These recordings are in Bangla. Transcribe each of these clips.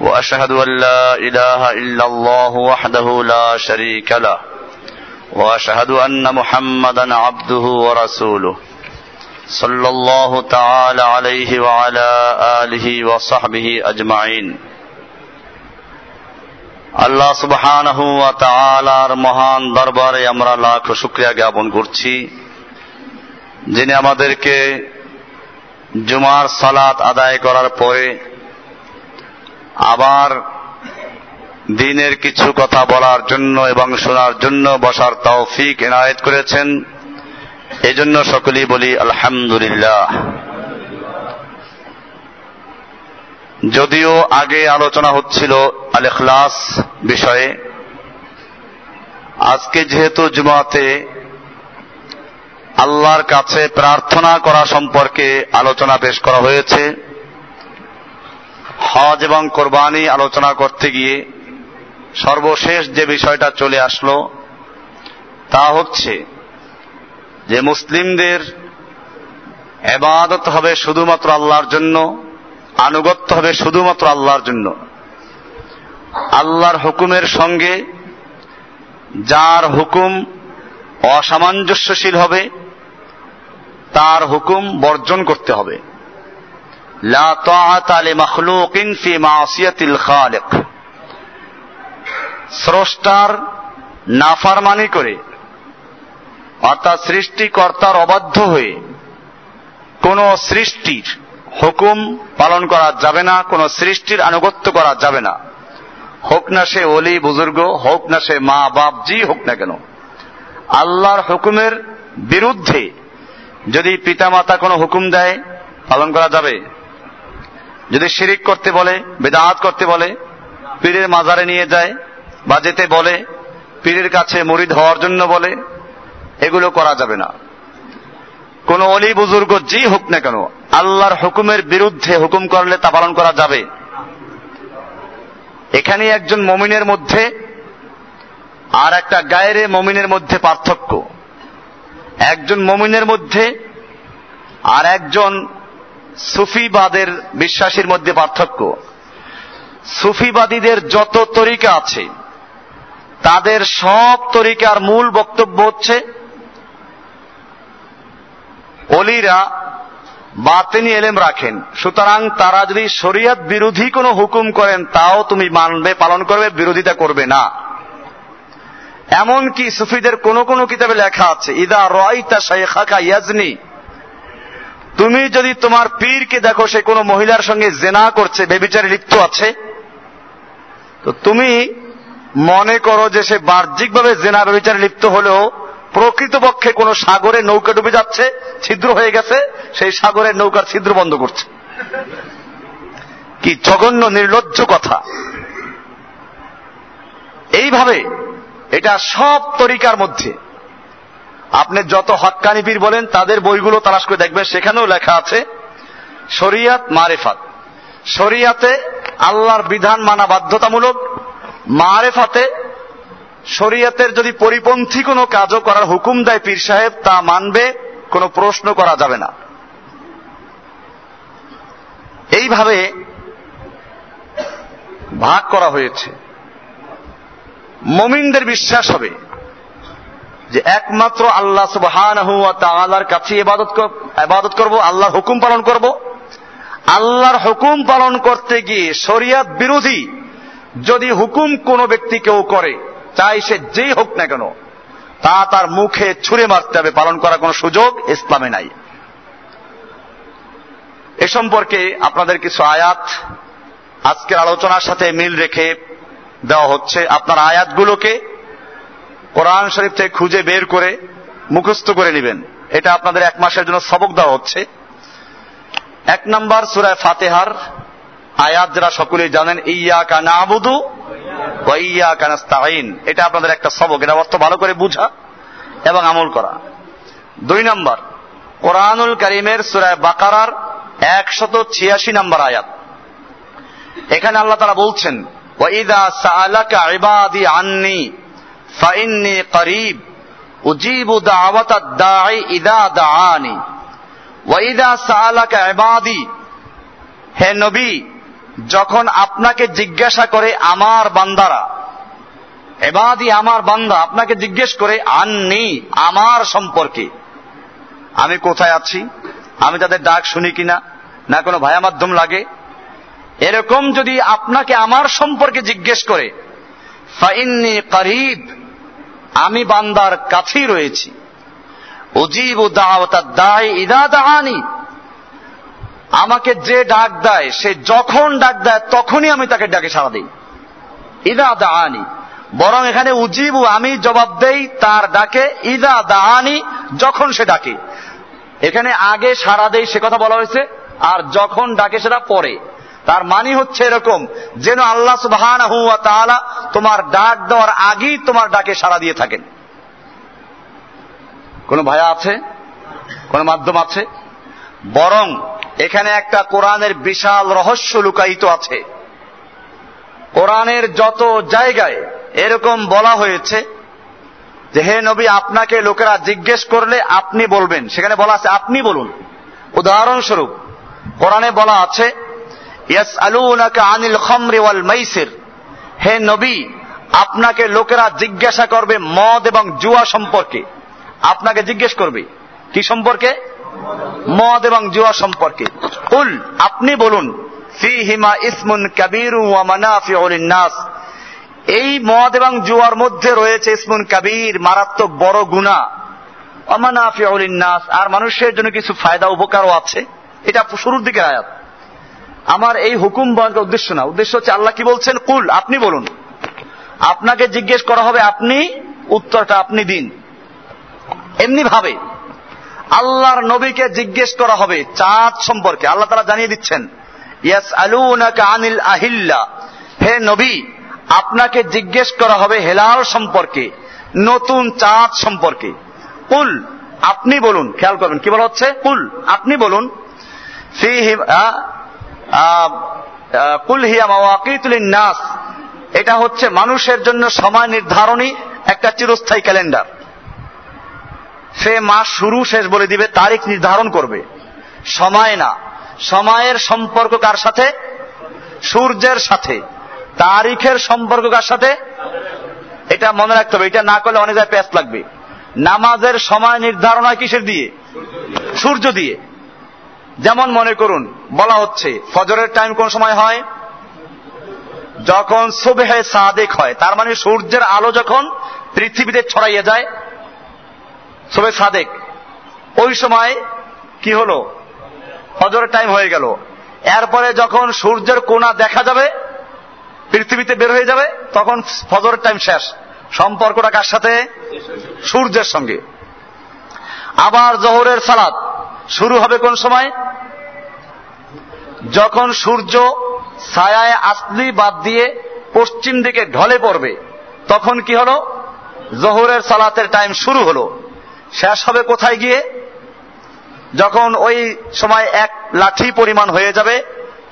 واشهد ان لا اله الا الله وحده لا شريك له واشهد ان محمدا عبده ورسوله صلى الله تعالى عليه وعلى اله وصحبه اجمعين আল্লাহ সুবহানাহু ওয়া তাআলার মহান দরবারে আমরা লাখ শুকরিয়া জ্ঞাপন করছি যিনি আমাদেরকে জুমার সালাত আদায় করার পরে আবার দিনের কিছু কথা বলার জন্য এবং শোনার জন্য বসার তৌফিক এনায়েত করেছেন। এজন্য সকলেই বলি, আলহামদুলিল্লাহ। যদিও আগে আলোচনা হচ্ছিল আল ইখলাস বিষয়ে, আজকে যেহেতু জুমাতে আল্লাহর কাছে প্রার্থনা করা সম্পর্কে আলোচনা পেশ করা হয়েছে হজ এবং কোরবানি আলোচনা করতে গিয়ে সর্বশেষ যে বিষয়টা চলে আসলো, তা হচ্ছে যে মুসলিমদের এবাদত হবে শুধুমাত্র আল্লাহর জন্য, আনুগত্য হবে শুধুমাত্র আল্লাহর জন্য। আল্লাহর হুকুমের সঙ্গে যার হুকুম অসামঞ্জস্যশীল হবে, তার হুকুম বর্জন করতে হবে। লা তাআতা লিমাখলুকিন ফি মাসিয়াতিল খালিক। স্রষ্টার নাফারমানি করে, অর্থাৎ সৃষ্টিকর্তার অবাধ্য হয়ে কোন সৃষ্টির হুকুম পালন করা যাবে না, কোন সৃষ্টির আনুগত্য করা যাবে না। হোক না সে অলি বুজুর্গ, হোক না সে মা, বাপ, জি হোক না কেন, আল্লাহর হুকুমের বিরুদ্ধে যদি পিতামাতা কোনো হুকুম দেয়, পালন করা যাবে? যদি শিরিক করতে বলে বেদাহাত করতে বলে, পীরের মাজারে নিয়ে যায় বা যেতে বলে, পীরের কাছে মরিদ হওয়ার জন্য বলে, এগুলো করা যাবে না। কোন অলি বুজুর্গ যে হোক না কেন, আল্লাহর হুকুমের বিরুদ্ধে হুকুম করলে তা পালন করা যাবে। এখানে একজন মমিনের মধ্যে আর একটা গায়েরে মমিনের মধ্যে পার্থক্য। একজন মমিনের মধ্যে আর একজন সুফিবাদের বিশ্বাসীর মধ্যে পার্থক্য। সুফিবাদীদের যত তরিকা আছে, তাদের সব তরিকার মূল বক্তব্য হচ্ছে, অলিরা বাতেনি এলেম রাখেন। সুতরাং তারা যদি শরিয়ত বিরোধী কোনো হুকুম করেন, তাও তুমি মানবে, পালন করবে, বিরোধিতা করবে না। এমনকি সুফিদের কোন কোন কিতাবে লেখা আছে, ইদা রয়তা শেখাকা ইয়াজনি তুমি যদি তোমার পীরকে দেখো, সে কোনো মহিলার সঙ্গে জেনা করছে, বেবিচারে লিপ্ত আছে, তো তুমি মনে করো যে সে বাহ্যিকভাবে জেনা, বেবিচারে লিপ্ত হলেও প্রকৃতপক্ষে কোন সাগরে নৌকা ডুবে যাচ্ছে, ছিদ্র হয়ে গেছে, সেই সাগরের নৌকার ছিদ্র বন্ধ করছে। কি জঘন্য, নির্লজ্জ কথা। এইভাবে এটা সব তরিকার মধ্যে আপনি যত হক্কানি পীর বলেন, তাদের বইগুলো তালাশ করে দেখবেন, সেখানেও লেখা আছে, শরিয়াত মারেফাত। শরিয়াতে আল্লাহর বিধান মানা বাধ্যতামূলক, মারেফাতে শরিয়াতের যদি পরিপন্থী কোনো কাজও করার হুকুম দেয় পীর সাহেব, তা মানবে, কোনো প্রশ্ন করা যাবে না। এইভাবে ভাগ করা হয়েছে। মমিনদের বিশ্বাস হবে। যে একমাত্র আল্লাহ সুবাহর কাছে ইবাদত করব, আল্লাহর হুকুম পালন করব। আল্লাহর হুকুম পালন করতে গিয়ে শরিয়াত বিরোধী যদি হুকুম কোনো ব্যক্তি কেউ করে, চাই সে যেই হোক না কেন, তা তার মুখে ছুঁড়ে মারতে হবে, পালন করার কোনো সুযোগ ইসলামে নাই। এ সম্পর্কে আপনাদের কিছু আয়াত আজকের আলোচনার সাথে মিল রেখে দেওয়া হচ্ছে। আপনার আয়াতগুলোকে কোরআন শরীফ থেকে খুঁজে বের করে মুখস্থ করে নেবেন। এটা আপনাদের এক মাসের জন্য সবক দেওয়া হচ্ছে। এক নম্বর সুরায় ফাতেহার আয়াত যারা সকলেই জানেন ইয়া কানা আবুদু ওয়াইয়া কানাস্তাইন এটা আপনাদের একটা সবক। এটা অর্থ ভালো করে বুঝা এবং আমল করা। দুই নম্বর, কোরআনুল করিমের সুরায় বাকারার একশত ছিয়াশি নম্বর আয়াত। এখানে আল্লাহ তারা বলছেন ওয়াইদা সাআলাকা ইবাদি আন্নি ফাইন্নি করিব, উজিবু দাওয়াতাদ দাঈ ইদা দাআনি। ওয়াইদা সাআলাকা ইবাদি, হে নবী, যখন আপনাকে জিজ্ঞাসা করে আমার বান্দারা এবাদি আমার বান্দা, আপনাকে জিজ্ঞেস করে, আননি আমার সম্পর্কে, আমি কোথায় আছি, আমি তাদের ডাক শুনি কিনা, না কোনো ভায়া মাধ্যম লাগে, এরকম যদি আপনাকে আমার সম্পর্কে জিজ্ঞেস করে, ফাইন্নি করিব আমি বান্দার কাছেই রয়েছি। অজীব ও উজিব দায় ইদা দাহানি আমাকে যে ডাক দেয়, সে যখন ডাক দেয়, তখনই আমি তাকে ডাকে সাড়া দিই। ইদা দাহানি বরং এখানে উজিবু আমি জবাব দেই তার ডাকে ইদা দাহানি যখন সে ডাকে। এখানে আগে সাড়া দেই সে কথা বলা হয়েছে, আর যখন ডাকে সেটা পরে। তার মানি হচ্ছে এরকম, যেন আল্লাহ সুবহান তোমার ডাক দেওয়ার আগেই তোমার ডাকে সাড়া দিয়ে থাকেন। কোন ভায়া আছে? কোন মাধ্যম আছে? বরং এখানে একটা কোরআনের বিশাল রহস্য লুকায়িত আছে। কোরআনের যত জায়গায় এরকম বলা হয়েছে যে, হে নবী, আপনাকে লোকেরা জিজ্ঞেস করলে আপনি বলবেন। সেখানে বলা আছে, আপনি বলুন। উদাহরণস্বরূপ, কোরআনে বলা আছে আনিল খমরি ওয়াল মাইসির। হে নবী, আপনাকে লোকেরা জিজ্ঞাসা করবে মদ এবং জুয়া সম্পর্কে। আপনাকে জিজ্ঞেস করবে, কি সম্পর্কে? মদ এবং জুয়া সম্পর্কে। উল আপনি বলুন ফি হিমা ইসমুন কাবির নাস এই মদ এবং জুয়ার মধ্যে রয়েছে ইসমুন কাবির, মারাত্মক বড় গুণা অমানাফি নাস আর মানুষের জন্য কিছু ফায়দা, উপকারও আছে। এটা শুরুর দিকে আয়াত। আমার এই হুকুম বয়ানের উদ্দেশ্য না। উদ্দেশ্য হচ্ছে আল্লাহ কি বলছেন? কুল, আপনি বলুন। আপনাকে জিজ্ঞেস করা হবে আপনি, উত্তরটা আপনি দিন। এমনি ভাবে। আল্লাহর নবীকে জিজ্ঞেস করা হবে চাঁদ সম্পর্কে। আল্লাহ তারা জানিয়ে দিচ্ছেন ইয়াস আলুনাকা আনিল আহিল্লা। হে নবী, আপনাকে জিজ্ঞেস করা হবে হেলাল সম্পর্কে, নতুন চাঁদ সম্পর্কে। কুল, আপনি বলুন। খেয়াল করবেন, কি বলা হচ্ছে? কুল, আপনি বলুন। কুল হিয়া মাওয়াকিতুল নাস এটা হচ্ছে মানুষের জন্য সময় নির্ধারণী একটা চিরস্থায়ী ক্যালেন্ডার। সে মাস শুরু, শেষ বলে দিবে, তারিখ নির্ধারণ করবে। সময় না। সময়ের সম্পর্ক কার সাথে? সূর্যের সাথে। তারিখের সম্পর্ক কার সাথে? এটা মনে রাখতে হবে। এটা না করলে অনেক জায়গায় প্যাস লাগবে। নামাজের সময় নির্ধারণ হয় কিসের দিয়ে? সূর্য দিয়ে। যেমন মনে করুন, বলা হচ্ছে, ফজরের টাইম কোন সময় হয়? যখন সুবেহে সাদেক হয়, তার মানে সূর্যের আলো যখন পৃথিবীতে ছড়াইয়ে যায় সুবে সাদেক, ওই সময় কি হলো? ফজরের টাইম হয়ে গেল। এরপরে যখন সূর্যের কোনা দেখা যাবে, পৃথিবীতে বের হয়ে যাবে, তখন ফজরের টাইম শেষ। সম্পর্কটা কার সাথে? সূর্যের সঙ্গে। আবার জহরের সালাদ শুরু হবে কোন সময়? যখন সূর্য ছায়ায় আসলি বাদ দিয়ে পশ্চিম দিকে ঢলে পড়বে, তখন কি হলো? জহরের সালাতের টাইম শুরু হলো। শেষ হবে কোথায় গিয়ে? যখন ওই সময় এক লাঠি পরিমাণ হয়ে যাবে,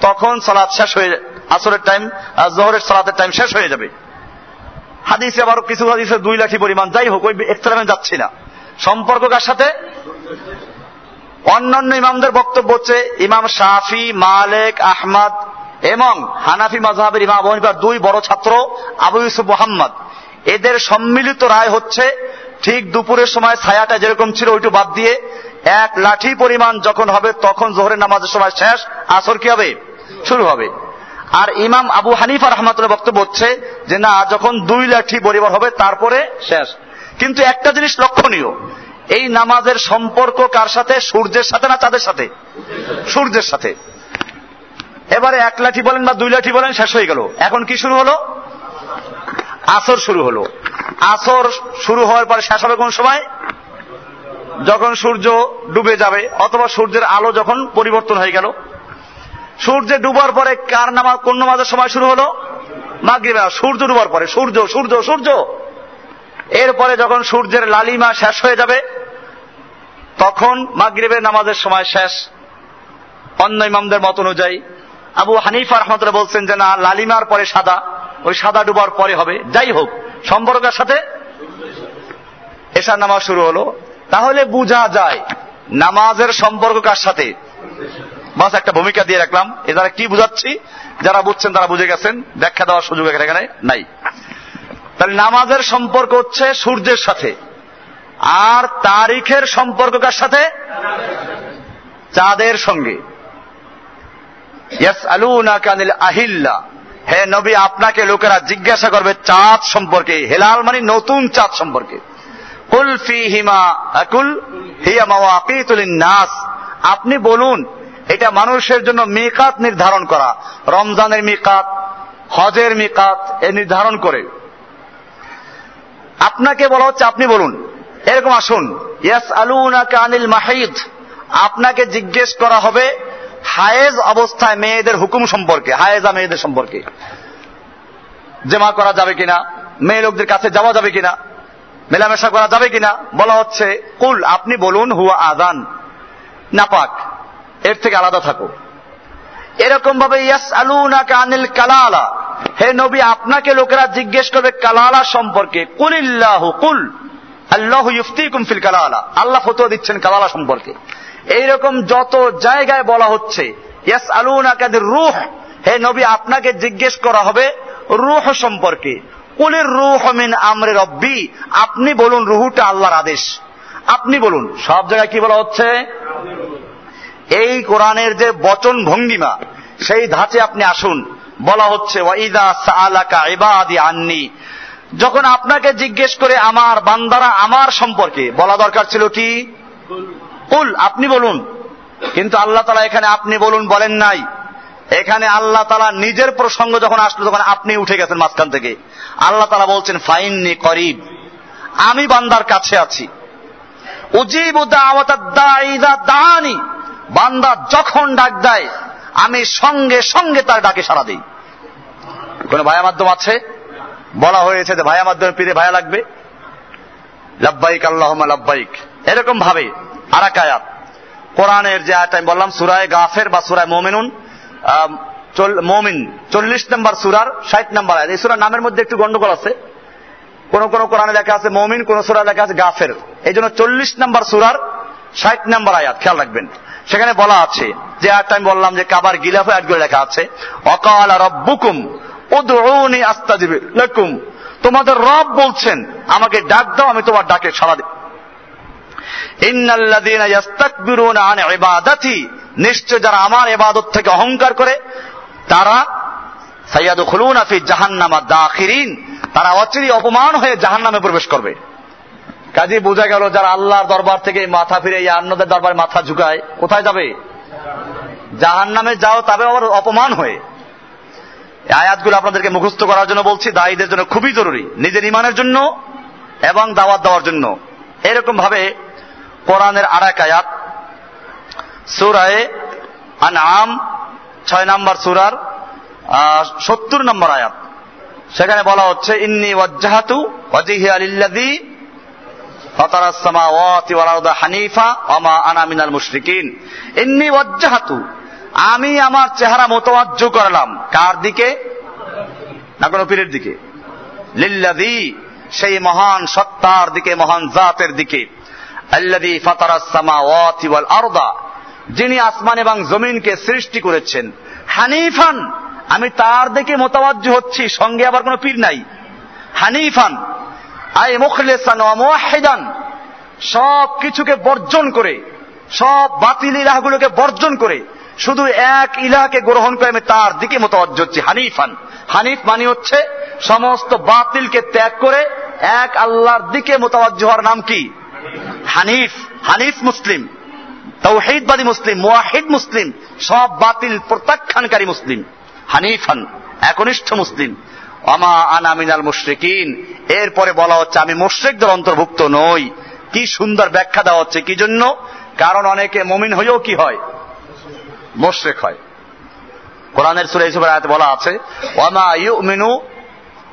তখন সালাদ শেষ হয়ে, আসরের টাইম জহরের সালাতের টাইম শেষ হয়ে যাবে। হাদিসে আবার কিছু হাদিসে দুই লাঠি পরিমাণ, যাই হোক, ওই এক্সট্রামে যাচ্ছি না। সম্পর্ক কার সাথে? অন্যান্য ইমামদের বক্তব্য হচ্ছে ইমাম শাফি, মালেক, আহমদ এবং হানাফি মাজহাবের ইমাম আবু হানিফার দুই বড় ছাত্র, আবু ইউসুফ মোহাম্মদ। এদের সম্মিলিত রায় হচ্ছে ঠিক দুপুরের সময় ছায়াটা যেরকম ছিল ওইটু বাদ দিয়ে এক লাঠি পরিমাণ যখন হবে তখন জোহরের নামাজের সময় শেষ, আসর কি হবে? শুরু হবে। আর ইমাম আবু হানিফা রহমাতুল্লাহ বক্তব্য হচ্ছে যে না, যখন দুই লাঠি পরিবার হবে তারপরে শেষ। কিন্তু একটা জিনিস লক্ষণীয় এই নামাজের সম্পর্ক কার সাথে? সূর্যের সাথে না চাঁদের সাথে? সূর্যের সাথে। এবারে এক লাঠি বলেন বা দুই লাঠি বলেন, শেষ হয়ে গেল। এখন কি শুরু হলো? আসর শুরু হলো। আসর শুরু হওয়ার পরে শেষ হবে কোন সময়? যখন সূর্য ডুবে যাবে, অথবা সূর্যের আলো যখন পরিবর্তন হয়ে গেল। সূর্যে ডুবার পরে কার নামাজ, কোন নামাজের সময় শুরু হলো? মাগরিবে সূর্য ডুবার পরে। সূর্য সূর্য সূর্য। এরপরে যখন সূর্যের লালিমা শেষ হয়ে যাবে তখন মাগরিবের নামাজের সময় শেষ। অন্য ইমামদের মত অনুযায়ী আবু হানিফা রহমতুল্লাহ বলছেন যে, না, লালিমার পরে সাদা, ওই সাদা ডুবার পরে হবে। যাই হোক, সম্পর্কের সাথে এসার নামাজ শুরু হলো। তাহলে বোঝা যায়, নামাজের সম্পর্ক কার সাথে? বাস, একটা ভূমিকা দিয়ে রাখলাম। এ দ্বারা কি বুঝাচ্ছি? যারা বুঝছেন তারা বুঝে গেছেন। ব্যাখ্যা দেওয়ার সুযোগ এখানে নাই। তাহলে নামাজের সম্পর্ক হচ্ছে সূর্যের সাথে। আর তারিখের সম্পর্ক কার সাথে? চাঁদের সঙ্গে। আহিল্লা। হে নবী, আপনাকে লোকেরা জিজ্ঞাসা করবে চাঁদ সম্পর্কে। হেলাল মানে নতুন চাঁদ সম্পর্কে। নাস আপনি বলুন, এটা মানুষের জন্য মিকাত নির্ধারণ করা, রমজানের মিকাত, হজের মিকাত, এ নির্ধারণ করে। আপনাকে বলা হচ্ছে, আপনি বলুন এরকম আসুন। ইয়াস আলুনাকে আনিল মাহিদ। আপনাকে জিজ্ঞেস করা হবে হায়েজ অবস্থায় মেয়েদের হুকুম সম্পর্কে, হায়েজা মেয়েদের সম্পর্কে। জেমা করা যাবে কিনা, মেয়ে লোকদের কাছে যাওয়া যাবে কিনা, মেলামেশা করা যাবে কিনা, বলা হচ্ছে, কুল, আপনি বলুন, হুয়া আদান নাপাক, এর থেকে আলাদা থাকো। এরকম ভাবে ইয়াস আলুনা কানিল কালালা। হে নবী, আপনাকে লোকেরা জিজ্ঞেস করবে কালালা সম্পর্কে। কুলিল্লাহু কুল আল্লাহ ইফতিকুম ফিল কালালা। আল্লাহ দিচ্ছেন কালালা সম্পর্কে। এইরকম যত জায়গায় বলা হচ্ছে রুহ। হে নবী, আপনাকে জিজ্ঞেস করা হবে রুহ সম্পর্কে। কুলের রুহ মিন আমরে রব্বি। আপনি বলুন রুহুটা আল্লাহর আদেশ। আপনি বলুন, সব জায়গায় কি বলা হচ্ছে? এই কোরআনের যে বচন ভঙ্গিমা, সেই ধাঁচে আপনি আসুন। বলা হচ্ছে ওয়াইদা সালাকা ইবাদি আননি। যখন আপনাকে জিজ্ঞেস করে আমার বান্দারা আমার সম্পর্কে, বলা দরকার ছিল কি? কুল, আপনি বলুন। কিন্তু আল্লাহ তালা এখানে আপনি বলুন, বলেন নাই। এখানে আল্লাহ তালা নিজের প্রসঙ্গ যখন আসলো, তখন আপনি উঠে গেছেন মাঝখান থেকে। আল্লাহ তালা বলছেন, ফাইননি করিব। আমি বান্দার কাছে আছি। দানি। বান্দা যখন ডাক দেয়, আমি সঙ্গে সঙ্গে তার ডাকে সারা দিই। কোন ভায়া মাধ্যম আছে? বলা হয়েছে যে ভায়া মাধ্যমে পীরে ভায়া লাগবে। লাব্বাইক আল্লাহ লাব্বাইক। এরকম ভাবে আরাকায়াত কোরআনের যে আয়াত আমি বললাম, সুরায় গাফের বা সুরায় মোমেনুন মমিন, চল্লিশ নম্বর সুরার ষাট নম্বর আয়াত। এই সুরার নামের মধ্যে একটু গন্ডগোল আছে। কোন কোন কোরআনে লেখা আছে মমিন, কোন সুরা লেখা আছে গাফের। এই জন্য চল্লিশ নম্বর সুরার ষাট নম্বর আয়াত, খেয়াল রাখবেন। সেখানে বলা আছে, যে আয়াতটা আমি বললাম যে কাবার গিলাফ আয়াতগুলো লেখা আছে, অকাল রব্বুকুম উদউনি আস্তাজিব লাকুম। তোমাদের রব বলছেন, আমাকে ডাক দাও, আমি তোমার ডাকে সাড়া দিই। ইন্নাল্লাযীনা ইয়াস্তাকবিরুনা আন ইবাদাতি। নিশ্চয় যারা আমার ইবাদত থেকে অহংকার করে, তারা সাইয়াদুখুলুনা ফি জাহান্নামা দাখিরিন। তারা অচিরি অপমান হয়ে জাহান্নামে প্রবেশ করবে। কাজে বোঝা গেল যারা আল্লাহর দরবার থেকে মাথা ফিরে অন্যদের দরবারে মাথা ঝুঁকায়, কোথায় যাবে? জাহান নামে যাও, তবে আবার অপমান হয়ে। আয়াতগুলো আপনাদেরকে মুখস্থ করার জন্য বলছি, দায়ীদের জন্য খুবই জরুরি। নিজের ইমানের জন্য এবং দাওয়াত দেওয়ার জন্য। এরকম ভাবে কোরআনের এক আয়াত, সুরায় আন আম ছয় নম্বর সুরার সত্তর নম্বর আয়াত। সেখানে বলা হচ্ছে, ইন্নি ওয়াজ্জাহাতু ওয়াজিহি আলিল্লাযী ফাতার আসসামাওয়াতি ওয়াল আরদা হানিফা ওয়া আনা মিনাল মুশরিকিন। ইন্নি ওয়াজ্জাহাতু আমি আমার চেহারা মোতওয়াজ্জ করলাম। কার দিকে? না, কোনো পীরের দিকে। লিল্লাযী, সেই মহান সত্তার দিকে, মহান জাতের দিকে। আরদা, যিনি আসমান এবং জমিনকে সৃষ্টি করেছেন। হানিফান, আমি তার দিকে মোতাবাজ্য হচ্ছি, সঙ্গে আবার কোনো পীর নাই। হানিফান, আই মুখলেসান ওয়াহিদান সব কিছুকে বর্জন করে, সব বাতিল ইলাহগুলোকে বর্জন করে শুধু এক ইলাকে গ্রহণ করে আমি তার দিকে মোতাবজ্জ হচ্ছি, হানিফান। হানিফ মানে হচ্ছে সমস্ত বাতিলকে ত্যাগ করে এক আল্লাহর দিকে মোতাবজ্জ হওয়ার নাম কি? হানিফ। হানিফ মুসলিম, তৌহিদবাদী মুসলিম মুয়াহিদ মুসলিম, সব বাতিল প্রত্যাখ্যানকারী মুসলিম। হানিফান, একনিষ্ঠ মুসলিম। অমা আনা মিনাল মুশরিকিন। এরপরে বলা হচ্ছে, আমি মুশ্রিকদের অন্তর্ভুক্ত নই। কি সুন্দর ব্যাখ্যা দেওয়া হচ্ছে, কি জন্য? কারণ অনেকে মমিন হয়েও কি হয়? মোশরেক হয়। কোরআনের সুরে হিসেবে আয়াতে বলা আছে, ওয়ামা ইউমিনু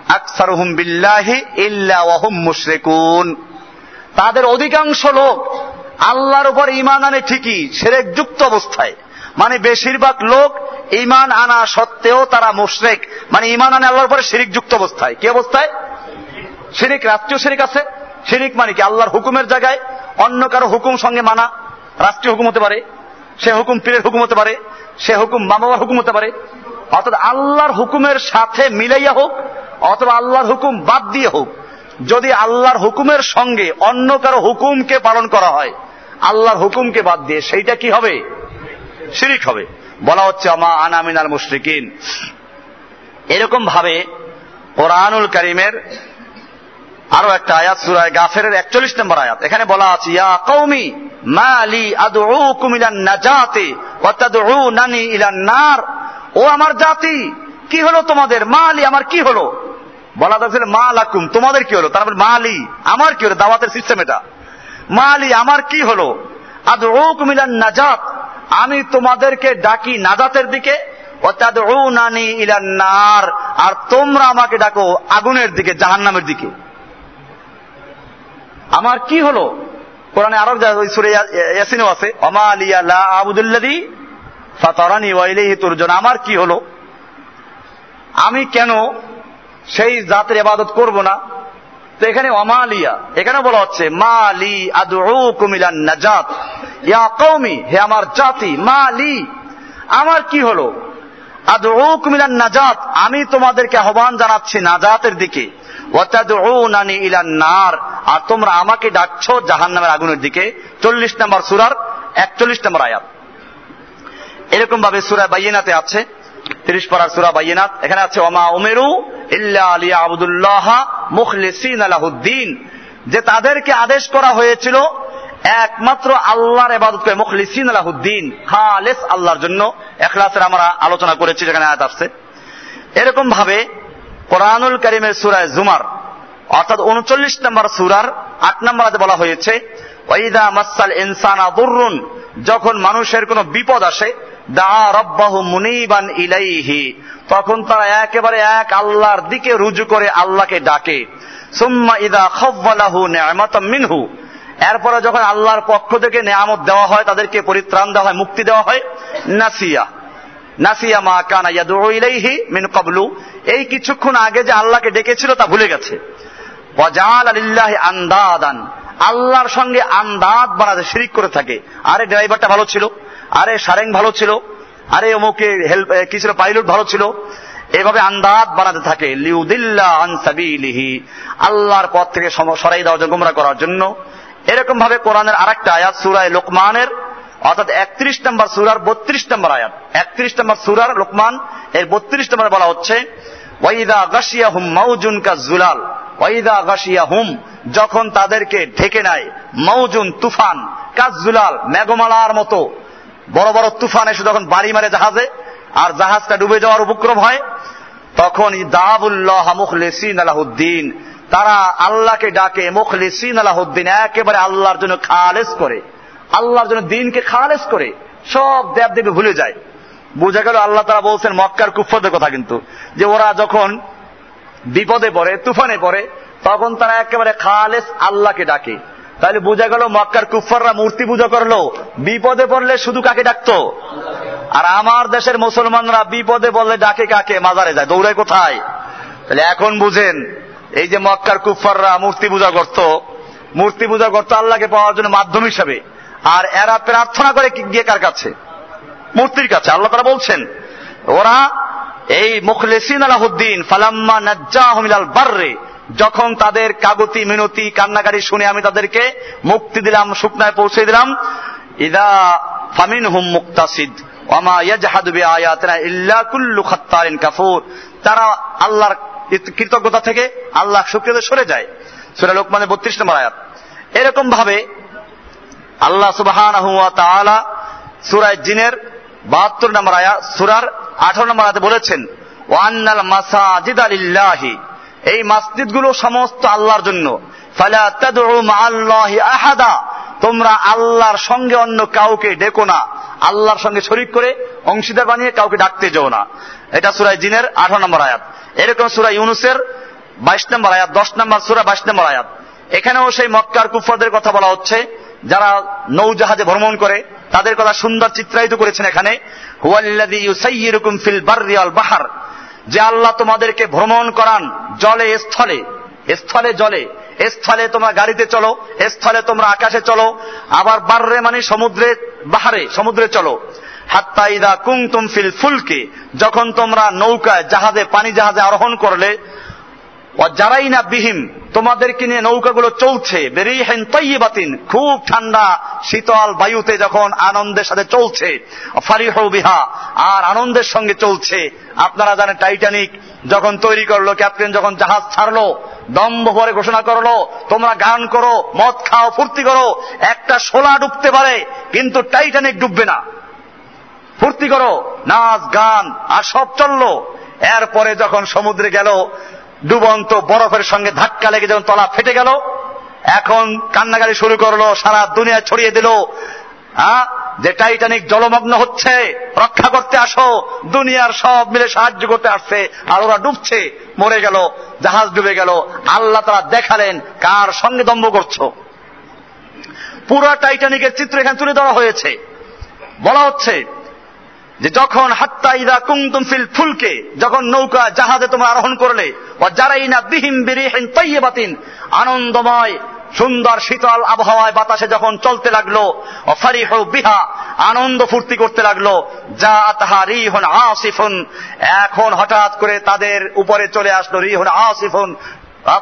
আকসারুহুম বিল্লাহি ইল্লা ওয়াহুম মুশরিকুন। তাদের অধিকাংশ লোক আল্লাহর উপর ইমান আনে ঠিকই সেরেক যুক্ত অবস্থায়। মানে বেশিরভাগ লোক ইমান আনা সত্ত্বেও তারা মুশরেক। মানে ইমান আনে আল্লাহর উপরে শিরিক যুক্ত অবস্থায়। কি অবস্থায়? শিরিক, রাষ্ট্রীয় শিরিক আছে। শিরিক মানে কি? আল্লাহর হুকুমের জায়গায় অন্য কারও হুকুম সঙ্গে মানা, রাষ্ট্রীয় হুকুম হতে পারে। সে হুকুম পীরের হুকুম হতে পারে, সে হুকুম মা বাবার হুকুম হতে পারে। অর্থাৎ আল্লাহর হুকুমের সাথে মিলাইয়া হোক, অথবা আল্লাহর হুকুম বাদ দিয়ে হোক, যদি আল্লাহর হুকুমের সঙ্গে অন্য কারও হুকুমকে পালন করা হয়, আল্লাহর হুকুমকে বাদ দিয়ে সেইটা কি হবে? শিরিক হবে। বলা হচ্ছে আমা আনামিনাল মুশরিকিন। এরকম ভাবে কোরআনুল করিমের আরও একটা আয়াত সুরায় গাফেরের একচল্লিশ নম্বর আয়াত। এখানে বলা আছে, ইয়া কৌমি মা আলি আদউকুম ইলান নাজাতে ওয়া তাদউনানি ইলান নার। ও আমার জাতি, কি হলো তোমাদের? মা আলি আমার কি হলো? বলা যাচ্ছে, মা লাকুম, তোমাদের কি হলো? তারপর মা আলি আমার কি হলো? দাওয়াতের সিস্টেম এটা। মা আলি আমার কি হলো? আদউকুম ইলান নাজাত, আমি তোমাদেরকে ডাকি নাজাতের দিকে। ওয়াতাদউনানি ইলান নার, আর তোমরা আমাকে ডাকো আগুনের দিকে, জাহান্নামের দিকে। আমার কি হলো? কোরআনে আরও ওই সুরে ইয়াসিনও আছে অমা লা আবুদুল্লাদি ফাতারানি ওয়াইলেহি তুরজন। আমার কি হলো? আমি কেন সেই জাতের ইবাদত করব না? তো এখানে অমালিয়া এখানে বলা হচ্ছে মালি আদউকুম ইলান নাজাত। ইয়া কওমি হে আমার জাতি মালি আমার কি হলো? আদউকুম ইলান নাজাত আমি তোমাদেরকে আহ্বান জানাচ্ছি নাজাতের দিকে। নার। আর তোমরা আমাকে ডাকছো জাহান্নামের আগুনের দিকে। চল্লিশ নম্বর সুরার একচল্লিশ নম্বর আয়াত। এরকম ভাবে সুরা বাইনাতে আছে। তিরিশ পাড়ার সুরা বাইনাত এখানে আছে, ওমা উমেরু ইল্লা আলিয়া আবুদুল্লাহ মুখলিসিন আলাহুদ্দিন যে তাদেরকে আদেশ করা হয়েছিল, একমাত্র আল্লাহর এবাদত করে, মুখলিসিন আলাহুদ্দিন খালেস আল্লাহর জন্য। এখলাসের আমরা আলোচনা করেছি, যেখানে আয়াত আসছে। এরকম ভাবে কোরআনুল করিমের সুরায় জুমার, অর্থাৎ উনচল্লিশ নম্বর সুরার আট নম্বর বলা হয়েছে, ওয়াইদা মাসাল ইনসান আদুরুন যখন মানুষের কোনো বিপদ আসে দা রব্বাহু মুনিবান ইলাইহি তখন তারা একেবারে এক আল্লাহর দিকে রুজু করে আল্লাহকে ডাকে, সুম্মা ইদা খব্বালাহু নি'মাতাম মিনহু এরপরে যখন আল্লাহর পক্ষ থেকে নেয়ামত দেওয়া হয়, তাদেরকে পরিত্রাণ দেওয়া হয়, মুক্তি দেওয়া হয়, নাসিয়া। নাসিয়া মা কানা ইয়াদু ইলাইহি মিন ক্বাবলু। এই কিছুক্ষণ আগে যে আল্লাহকে ডেকেছিল তা ভুলে গেছে। ওয়াজাল আলিল্লাহি আন্দাদান। আল্লাহর সঙ্গে আন্দাদ বানাতে শিরিক করে থাকে। আরে ড্রাইভারটা ভালো ছিল। আরে সারেং ভালো ছিল। আরে অমুকে হেল্প কি ছিল, পাইলট ভালো ছিল। এভাবে আন্দাজ বানাতে থাকে। লিউদিল্লা আনসাবিলিহি আল্লাহর পথ থেকে সরাই দেওয়া গুমরা করার জন্য। এরকম ভাবে কোরআনের আরেকটা আয়াত সুরায় লোকমানের অর্থাৎ একত্রিশ নম্বর সুরার বত্রিশ নম্বর আয়াত। একত্রিশ নম্বর সুরার লোকমান, এর বত্রিশ নম্বর বলা হচ্ছে, ওয়াইদা গাশিয়া হুম মাউজুন কা জুলাল, ওয়াইদা গাশিয়া হুম যখন তাদেরকে ঢেকে নেয় মৌজুন তুফান কাজুলাল মেঘমালার মতো। বড় বড় তুফান এসে যখন বাড়ি মারে জাহাজে, আর জাহাজটা ডুবে যাওয়ার উপক্রম হয়, তখন দাবুল্লাহ মুখলিসিন আলাহুদ্দিন, তারা আল্লাহকে ডাকে মুখলিসিন আলাহুদ্দিন, একেবারে আল্লাহর জন্য খালেস করে। আল্লাহর জন্য দিনকে খালেস করে সব দেব দেবী ভুলে যায়। বোঝা গেল আল্লাহ তারা বলছেন, মক্কার কুফদের কথা কিন্তু। যে ওরা যখন বিপদে পড়ে, তুফানে পড়ে, তখন তারা একেবারে খালেস আল্লাহকে ডাকে। তাহলে বোঝা গেল মক্কার কুফাররা মূর্তি পূজা করল, বিপদে পড়লে শুধু কাকে ডাকতো? আর আমার দেশের মুসলমানরা বিপদে বললে ডাকে কাকে? মাজারে যায়, দৌড়ায় কোথায়? তাহলে এখন বুঝেন, এই যে মক্কার কুফাররা মূর্তি পূজা করত, মূর্তি পূজা করতো আল্লাহকে পাওয়ার জন্য মাধ্যম হিসাবে। আর এরা প্রার্থনা করে গিয়ে কার কাছে? মূর্তির কাছে। আল্লাহ তারা বলছেন, ওরা এই মুখলেসিন আলাহুদ্দিন, ফালাম্মা নাজ্জা হমিলাল বার্রে, যখন তাদের কাগতি, মিনতি কান্নাকারি শুনে আমি তাদেরকে মুক্তি দিলাম শুকনায় পৌঁছে দিলাম, ইদা ফামিন হুম মুক্তাসিদ ওমা ইয়াজহাদু বি আয়াতিনা ইল্লা কুল্লু খাত্তারিন কাফুর। তারা আল্লাহর কৃতজ্ঞতা থেকে আল্লাহ শুক্রিয়া সরে যায়। সূরা লোকমানের 32 নম্বর আয়াত। এরকম ভাবে আল্লাহ সুবহানাহু ওয়া তাআলা সূরা জিনের 72 নম্বর আয়াত, সূরার 18 নম্বর আয়াতে বলেছেন, ওয়ান্নাল মাসাজিদা লিল্লাহি এই মাসজিদগুলো সমস্ত আল্লাহর জন্য। ফালা তাদউ মাআল্লাহি আহাদা তোমরা আল্লাহর সঙ্গে অন্য কাউকে ডেকো না। আল্লাহর সঙ্গে শরিক করে অংশীদার বানিয়ে কাউকে ডাকতে যাও না। এটা সুরাই জিনের আঠারো নম্বর আয়াত। এরকম সুরাই ইউনুসের বাইশ নম্বর আয়াত, দশ নম্বর সুরা বাইশ নম্বর আয়াত। এখানেও সেই মক্কার কুফরদের কথা বলা হচ্ছে যারা নৌজাহাজে ভ্রমণ করে, তাদের কথা সুন্দর চিত্রায়িত করেছেন এখানে। ফিল ওয়াল যে আল্লাহ তোমাদেরকে ভ্রমণ করান জলে স্থলে স্থলে জলে স্থলে তোমরা গাড়িতে চলো স্থলে তোমরা আকাশে চলো, আবার বাররে মানে সমুদ্রে, বাহারে, সমুদ্রে চলো। হাত্তা ইদা কুংতুম ফিল ফুলকে, যখন তোমরা নৌকায়, জাহাজে, পানি জাহাজে আরোহণ করলে যারাই না বিহীন তোমাদেরকে নিয়ে নৌকাগুলো চলছে। বেরিয়েহেন তৈবাতিন খুব ঠান্ডা শীতল বায়ুতে যখন আনন্দের সাথে চলছে। ফারিহ বিহা, আর আনন্দের সঙ্গে চলছে। আপনারা জানেন টাইটানিক যখন তৈরি করল, ক্যাপ্টেন যখন জাহাজ ছাড়লো, দম্ভ ভরে ঘোষণা করল, তোমরা গান করো, মদ খাও, ফুর্তি করো, একটা শোলা ডুবতে পারে, কিন্তু টাইটানিক ডুববে না। ফুর্তি করো, নাচ, গান, আর সব চলল। এরপরে যখন সমুদ্রে গেল ডুবন্ত বরফের সঙ্গে ধাক্কা লেগে যখন তলা ফেটে গেল। এখন কান্নাকারি শুরু করল, সারা দুনিয়া ছড়িয়ে দিল। হ্যাঁ? যে টাইটানিক জলমগ্ন হচ্ছে, রক্ষা করতে আসো। দুনিয়ার সব মিলে সাহায্য করতে আসছে, আর ওরা ডুবছে, মরে গেল, জাহাজ ডুবে গেল। আল্লাহ তারা দেখালেন কার সঙ্গে দম্ভ করছ। পুরো টাইটানিকের চিত্র এখানে তুলে ধরা হয়েছে। বলা হচ্ছে যে যখন হাত্তা ইদা কুমতুম ফিল ফুলকে, যখন নৌকা জাহাজে তোমরা আরোহণ করলে যারাই না বিহিম বিরিহিন তৈবাতিন আনন্দময়, সুন্দর, শীতল আবহাওয়ায় বাতাসে যখন চলতে লাগল বিহা, আনন্দ ফুর্তি করতে লাগল যা তাহা রিহন আসিফুন, এখন হঠাৎ করে তাদের উপরে চলে আসলো রিহন আসিফুন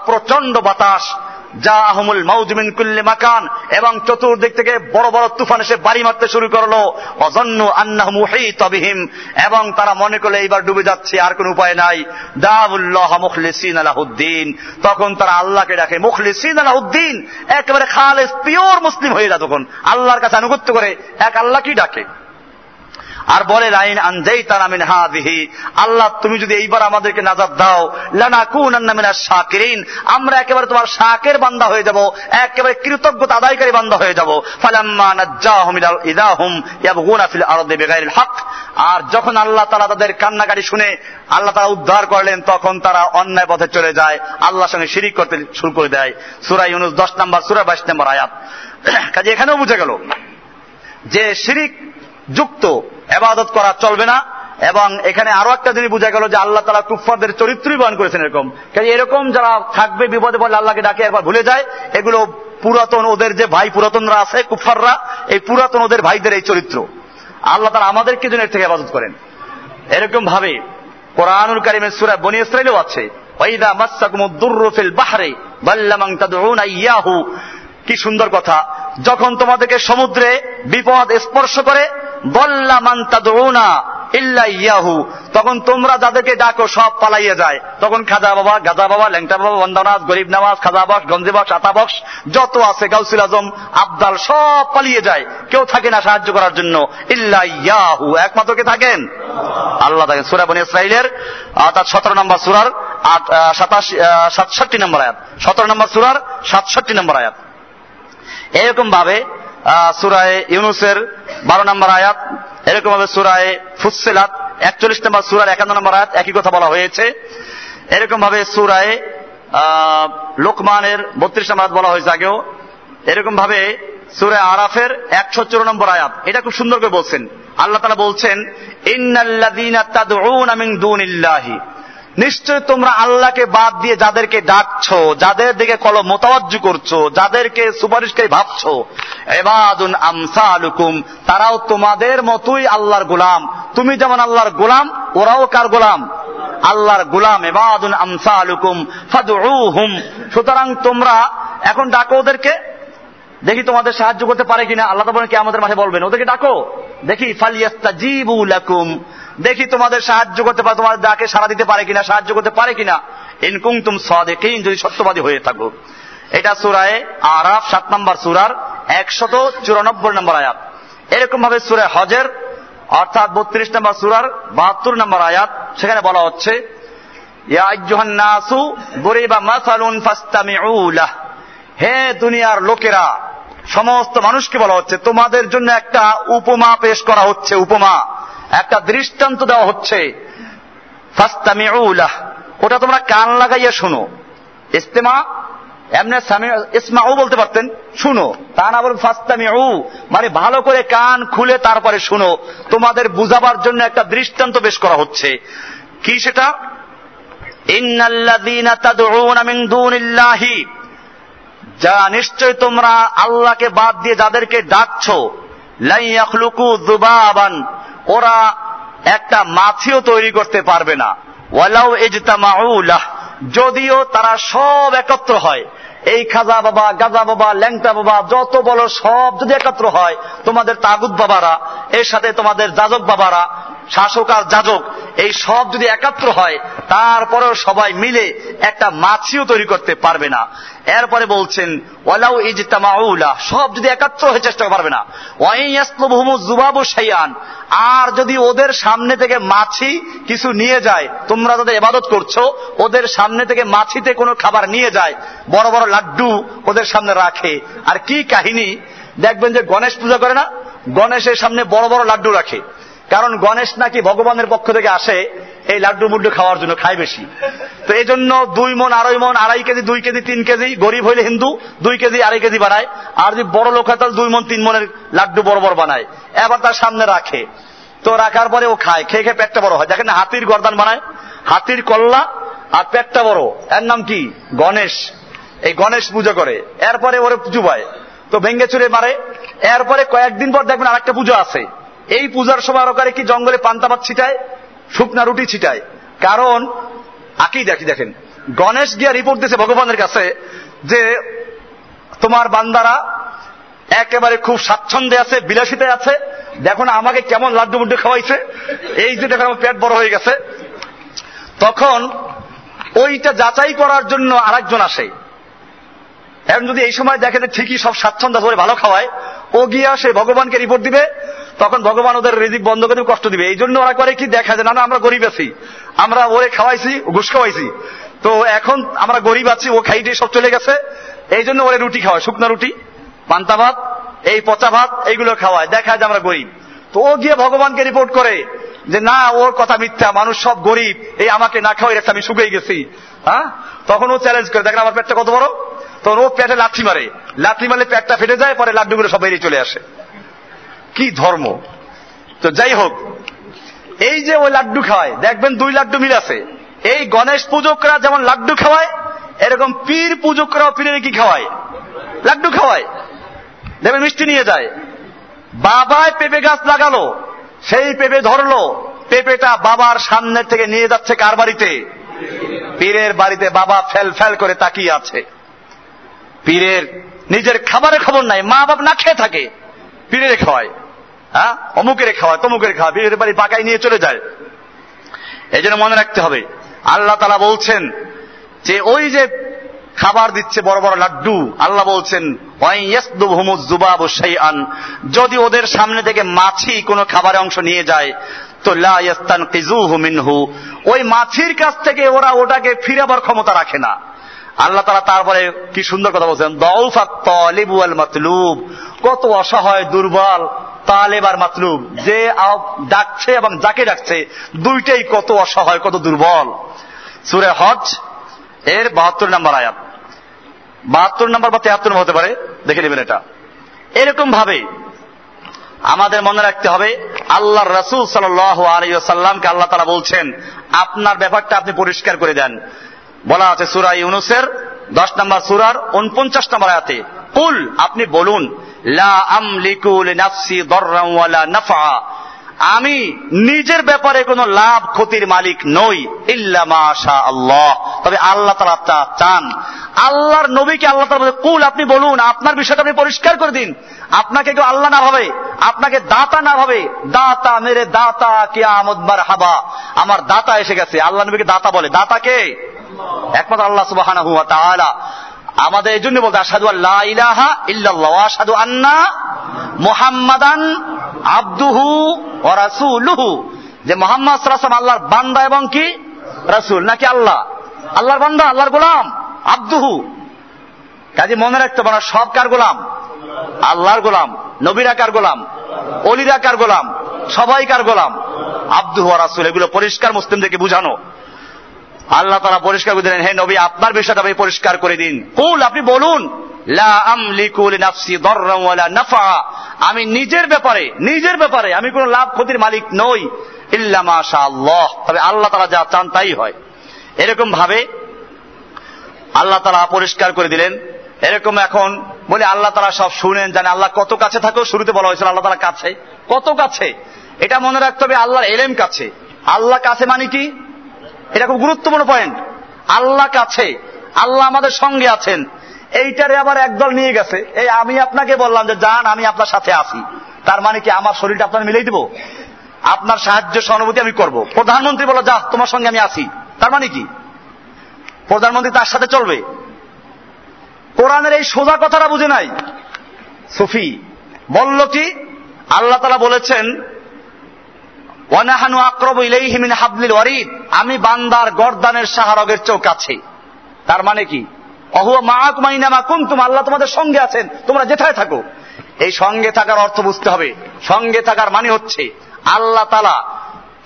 প্রচণ্ড বাতাস যা আহমুল মৌজমিন কুল্লে মাকান। এবং চতুর্দিক থেকে বড় বড় তুফান এসে বাড়ি মারতে শুরু করল। অজন্য আন্নাহ মুহিতবিহিম এবং তারা মনে করলে, এইবার ডুবে যাচ্ছে, আর কোন উপায় নাই। দাউল্লাহ মুখলিসিন আলাহুদ্দিন। তখন তারা আল্লাহকে ডাকে, মুখলিসিন আলাহুদ্দিন, একেবারে খালেস, পিওর মুসলিম হয়ে যায় তখন। আল্লাহর কাছে আনুগত্য করে এক আল্লাহকেই ডাকে। আর বলে, লাইন আনজাই তারামিন হাদিহি। আল্লাহ, তুমি যদি এইবার আমাদেরকে নাজাদ দাও লানা কুন আন্নামিনা শাকিরিন। আমরা একেবারে তোমার শাকের বান্দা হয়ে যাব, একেবারে কৃতজ্ঞতা আদায়কারী বান্দা হয়ে যাব। ফালাম্মা নাজ্জাহুম ইদাহুম ফিল আরদি বিগাইরিল হক। আর যখন আল্লাহ তাআলা তাদের কান্নাকাটি শুনে, আল্লাহ তারা উদ্ধার করলেন, তখন তারা অন্যায় পথে চলে যায়, আল্লাহর সঙ্গে শিরিক করতে শুরু করে দেয়। সূরা 10 নম্বর, সূরা 22 নম্বর আয়াত। কাজে এখানেও বুঝে গেল যে শিরিক যুক্ত, এবাদত করা চলবে না। এবং এখানে আরও একটা জিনিস বোঝা গেল যে আল্লাহ তালা কুফারদের চরিত্রই বহন করেছেন এরকম। কাজে এরকম যারা থাকবে বিপদে বলে আল্লাহকে ডাকে, একবার ভুলে যায়। এগুলো পুরাতন ওদের যে ভাই, পুরাতনরা আছে কুফাররা এই পুরাতন ওদের ভাইদের এই চরিত্র। আল্লাহ তারা আমাদেরকে জন্য এর থেকে আবাদত করেন। এরকম ভাবে কোরআনুল কারিমের সুরা বনি ইসরাইলেও আছে। ওয়াইদা মাসাকুমুদ্দুররু ফিল বাহরে বাল্লামাং তাদউনা ইয়াহু। কি সুন্দর কথা। যখন তোমাদেরকে সমুদ্রে বিপদ স্পর্শ করে ইয়াহু। তখন তোমরা যাদেরকে ডাকো, সব পালাইয়ে যায়। তখন খাজা বাবা, গাজা বাবা, ল্যাংটা বাবা, বন্দনাথ, গরিব নামাজ, খাজা বক্স, গঞ্জি বক্স, আতা বক্স, যত আছে, গাউসুল আজম, আবদাল, সব পালিয়ে যায়। কেউ থাকে না সাহায্য করার জন্য। ইল্লা ইয়াহু। একমাত্র কে থাকেন? আল্লাহ থাকেন। সুরা বনি ইসরাইলের অর্থাৎ সতেরো নম্বর সুরার সাতাশি সাতষট্টি নম্বর আয়াত। সতেরো নম্বর সুরার সাতষট্টি নম্বর আয়াত। এরকম ভাবে সুরায় ইউনুসের বারো নম্বর আয়াত, এরকম ভাবে সুরায় ফুসেলাত একচল্লিশ নম্বর সুরার একান্ন নম্বর আয়াত একই কথা বলা হয়েছে। এরকম ভাবে সুরায় লোকমানের বত্রিশ নম্বর বলা হয়েছে আগেও। এরকম ভাবে সুরায় আরাফের একশো চুর নম্বর আয়াত, এটা খুব সুন্দর করে বলছেন। আল্লাহ তালা বলছেন, ইন্নাল্লাযীনা তাদউনা মিন দুনিল্লাহি। নিশ্চয় তোমরা আল্লাহকে বাদ দিয়ে যাদেরকে ডাকছো, যাদের দিকে কল মোতাবজ্জ করছ, যাদেরকে সুপারিশকারী ভাবছ, এবাদুন আমসালুকুম, তারাও তোমাদের মতোই আল্লাহর গোলাম। তুমি যেমন আল্লাহর গোলাম, ওরাও কার গোলাম? আল্লাহর গোলাম, এবাদুন আমসালুকুম, ফাদউহুম। সুতরাং তোমরা এখন ডাকো ওদেরকে। দেখি তোমাদের সাহায্য করতে পারে কিনা, আল্লাহ তো কে আমাদের মাঠে বলবেন, ওদেরকে ডাকো। দেখি, ফালিয়াস্তাজিবু লাকুম দেখি তোমাদের সাহায্য করতে পারে তোমাদের ডাকে সারা দিতে পারে কিনা, সাহায্য করতে পারে কিনা। ইনকুম তুম সাদেকিন, যদি সত্যবাদী হয়ে থাকো। এটা সুরায় আরাফ, সাত নম্বর সুরার একশত চুরানব্বই নম্বর আয়াত। এরকম ভাবে সুরায় হজের, অর্থাৎ বত্রিশ নম্বর সুরার বাহাত্তর নম্বর আয়াত, সেখানে বলা হচ্ছে হে দুনিয়ার লোকেরা, সমস্ত মানুষকে বলা হচ্ছে, তোমাদের জন্য একটা উপমা পেশ করা হচ্ছে, উপমা। একটা দৃষ্টান্ত দেওয়া হচ্ছে। ওটা তোমরা কান লাগাইয়া শোনো। ইস্তেমা, এমনি ইসমাউ বলতে পারতেন, শুনো। তা না বলুন ফাস্তামি মানে ভালো করে কান খুলে তারপরে শুনো। তোমাদের বুঝাবার জন্য একটা দৃষ্টান্ত পেশ করা হচ্ছে। কি সেটা? যা নিশ্চয় তোমরা আল্লাহকে বাদ দিয়ে যাদেরকে ডাকছো লাই ইয়াখলুকু যুবাবান। ওরা একটা মাছিও তৈরি করতে পারবে না। ওয়ালাউ ইজতামাউলাহ যদিও তারা সব একত্র হয়। এই খাজা বাবা, গাজা বাবা, ল্যাংটা বাবা, যত বলো সব যদি একত্র হয়, তোমাদের তাগুদ বাবারা, এর সাথে তোমাদের যাজক বাবারা শাসক আর যাজক, এই সব যদি একাত্র হয়, তারপরেও সবাই মিলে একটা মাছিও তৈরি করতে পারবে না। এরপরে বলছেন, ওয়ালাউ ইজতামাউলা সব যদি একাত্র হয়ে চেষ্টা পারবে না। ওয়াইয়াসলুবহুমু জুবাবু শাইআন আর যদি ওদের সামনে থেকে মাছি কিছু নিয়ে যায়, তোমরা যাদের ইবাদত করছ, ওদের সামনে থেকে মাছিতে কোনো খাবার নিয়ে যায়, বড় বড় লাড্ডু ওদের সামনে রাখে। আর কি কাহিনী? দেখবেন যে গণেশ পূজা করে না? গণেশের সামনে বড় বড় লাড্ডু রাখে। কারণ গণেশ নাকি ভগবানের পক্ষ থেকে আসে এই লাড্ডু মুড্ডু খাওয়ার জন্য, খায় বেশি। তো এই জন্য দুই মন, আড়াই মন, আড়াই কেজি, দুই কেজি, তিন কেজি, গরিব হইলে হিন্দু, দুই কেজি, আড়াই কেজি বানায় আর যদি বড় লোক হয়, তাহলে দুই মন, তিন মনের লাড্ডু বড় বড় বানায়। এবার তার সামনে রাখে। তো রাখার পরে ও খায়, খেয়ে খেয়ে পেটটা বড় হয়। দেখেন হাতির গর্দান বানায়। হাতির কল্লা আর পেটটা বড়। এর নাম কি? গণেশ। এই গণেশ পুজো করে। এরপরে ওরে চুবায় তো ভেঙ্গে চুরে মারে। এরপরে কয়েকদিন পর দেখবেন আরেকটা পুজো আছে। এই পূজার সময় আরও করে কি জঙ্গলে পান্তাবাদ ছিটায়? শুকনা রুটি ছিটায়? কারণ আকি দেখি দেখেন, গণেশ গিয়া রিপোর্ট দিয়েছে ভগবানের কাছে যে তোমার বান্দারা একেবারে খুব স্বাচ্ছন্দ্যে আছে বিলাসিতে আছে। দেখো না আমাকে কেমন লাড্ডু মুড্ডু খাওয়াইছে। এই যে দেখো আমার পেট বড় হয়ে গেছে। তখন ওইটা যাচাই করার জন্য আরেকজন আসে। এখন যদি এই সময় দেখে ঠিকই সব স্বাচ্ছন্দ্য ধরে ভালো খাওয়ায়, ও গিয়া সে ভগবানকে রিপোর্ট দিবে। তখন ভগবান ওদের রিজিক বন্ধ করে কষ্ট দিবে। এই জন্য ওরা করে কি? দেখা যায়, না আমরা গরিব আছি। আমরা ওরে খাওয়াইছি, ঘুষ খাওয়াইছি। তো এখন আমরা গরিব আছি, ও খাইটে, সব চলে গেছে। এই জন্য ওরে রুটি খাওয়ায়, শুকনা রুটি, পান্তা ভাত, এই পচা ভাত, এইগুলো খাওয়ায়। দেখা যায় আমরা গরিব। তো ও গিয়ে ভগবানকে রিপোর্ট করে যে, না, ওর কথা মিথ্যা, মানুষ সব গরিব। এই আমাকে না খাওয়াই রেখে আমি শুকিয়ে গেছি। হ্যাঁ? তখন ও চ্যালেঞ্জ করে, দেখেন আমার পেটটা কত বড়? তখন ও পেটে লাঠি মারে। লাথি মারলে পেটটা ফেটে যায়, পরে লাড্ডুগুলো সব বেরিয়ে চলে আসে। কি ধর্ম? তো যাই হোক, এই যে ওই লাড্ডু খাওয়ায়, দেখবেন দুই লাড্ডু মিল আছে। এই গণেশ পূজকরা যেমন লাড্ডু খাওয়ায়, এরকম পীর পূজকরাও পীরের কি খাওয়ায়? লাড্ডু খাওয়ায়। দেখবেন মিষ্টি নিয়ে যায়। বাবায় পেঁপে গাছ লাগালো, সেই পেঁপে ধরলো, পেঁপেটা বাবার সামনে থেকে নিয়ে যাচ্ছে কার বাড়িতে? পীরের বাড়িতে বাবা ফেল ফেল করে তাকিয়ে আছে। পীরের নিজের খাবারের খবর নাই মা বাপ না খেয়ে থাকে, পীরের খাওয়ায়। হ্যাঁ? অমুকের খাওয়া, তমুকের খাওয়া পীরের বাড়ি পাকাই নিয়ে চলে যায়। এই জন্য মনে রাখতে হবে, আল্লাহ তালা বলছেন যে ওই যে খাবার দিচ্ছে বড় বড় লাড্ডু, আল্লাহ বলছেন যদি ওদের সামনে থেকে মাছি কোনো খাবারের অংশ নিয়ে যায়, তো লাস্তান মিনহু। ওই মাছির কাছ থেকে ওরা ওটাকে ফিরাবার ক্ষমতা রাখে না। আল্লাহ তারা তারপরে কি সুন্দর কথা বলছেন আল মাতলুব কত অসহায়, দুর্বল। তালেব আর মাতলুব, যে ডাকছে এবং যাকে ডাকছে, দুইটাই কত অসহায়, কত দুর্বল। সুরে হজ, এর বাহাত্তর নম্বর আয়াত। বাহাত্তর নম্বর বা তেহাত্তর নম্বর হতে পারে, দেখে নেবেন এটা। এরকম ভাবে আমাদের মনে রাখতে হবে আল্লাহ রসুল সাল আলিয়াল্লামকে আল্লাহ তারা বলছেন, আপনার ব্যাপারটা আপনি পরিষ্কার করে দেন। বলা আছে সুরা ইউনুসের দশ নম্বর সুরার উনপঞ্চাশ নম্বর আয়াতে, কুল আপনি বলুন আমি নিজের ব্যাপারে কোনো লাভ ক্ষতির মালিক নই, ইল্লা আল্লাহ। তবে আল্লাহ তালা তা চান। আল্লাহর নবীকে আল্লাহ তালা কুল আপনি বলুন, আপনার বিষয়টা আপনি পরিষ্কার করে দিন। আপনাকে কেউ আল্লাহ না ভাবে, আপনাকে দাতা না ভাবে। দাতা মেরে দাতা কে আমদবার হাবা আমার দাতা এসে গেছে, আল্লাহ নবীকে দাতা বলে। দাতা কে? একমাত্র আল্লাহ সুবাহ আমাদের এই জন্য বলতে আসাদু আল্লাহ ইলাহা আসাদু আন্না মুহাম্মাদান আব্দুহু ও রাসূলুহু। যে মোহাম্মদ সাল্লাল্লাহু আল্লাহর বান্দা এবং কি? রাসূল নাকি আল্লাহ? আল্লাহর বান্দা, আল্লাহর গোলাম, আব্দুহু। কাজে মনে রাখতে পারা সব কার গোলাম? আল্লাহর গোলাম, নবীরা কার গোলাম? অলিরা কার গোলাম? সবাই কার গোলাম? আব্দুহু রাসূল, এগুলো পরিষ্কার মুসলিমদেরকে বুঝানো। আল্লাহ তারা পরিষ্কার করে দিলেন, হে নবী, আপনার বিষয়টা আপনি পরিষ্কার করে দিন। কুল, আপনি বলুন আমি নিজের ব্যাপারে নিজের ব্যাপারে আমি কোনো লাভ ক্ষতির মালিক নই, ইল্লা মাশা আল্লাহ তবে আল্লাহ তারা যা চান তাই হয়। এরকম ভাবে আল্লাহ তারা পরিষ্কার করে দিলেন। এরকম এখন বলে আল্লাহ তারা সব শুনেন জানে আল্লাহ কত কাছে থাকো শুরুতে বলা হয়েছিল আল্লাহ তারা কাছে। কত কাছে? এটা মনে রাখতে হবে আল্লাহর এলেম কাছে। আল্লাহ কাছে মানে কি? এটা খুব গুরুত্বপূর্ণ পয়েন্ট আল্লাহ কাছে, আল্লাহ আমাদের সঙ্গে আছেন। এইটারে আবার একদল নিয়ে গেছে। এই আমি আপনাকে বললাম যে যান আমি আপনার সাথে আছি। তার মানে কি আমার শরীরটা আপনার মিলেই দিব? আপনার সাহায্য, সহানুভূতি আমি করব। প্রধানমন্ত্রী বলো যা, তোমার সঙ্গে আমি আছি। তার মানে কি? প্রধানমন্ত্রী তার সাথে চলবে। কোরআনের এই সোজা কথাটা বুঝে নাই। সুফি বলল কি? আল্লাহ তালা বলেছেন ওয়ানাহানু আক্রব ইলাইহিমিন হাবলিল ওয়ারিদ। আমি বান্দার গর্দানের সাহারগের চোখ আছে। তার মানে কি? অহুয়া মাহাক মাইনামা কুন্তুম। আল্লাহ তোমাদের সঙ্গে আছেন। তোমরা যেথায় থাকো। এই সঙ্গে থাকার অর্থ বুঝতে হবে। সঙ্গে থাকার মানে হচ্ছে আল্লাহ তালা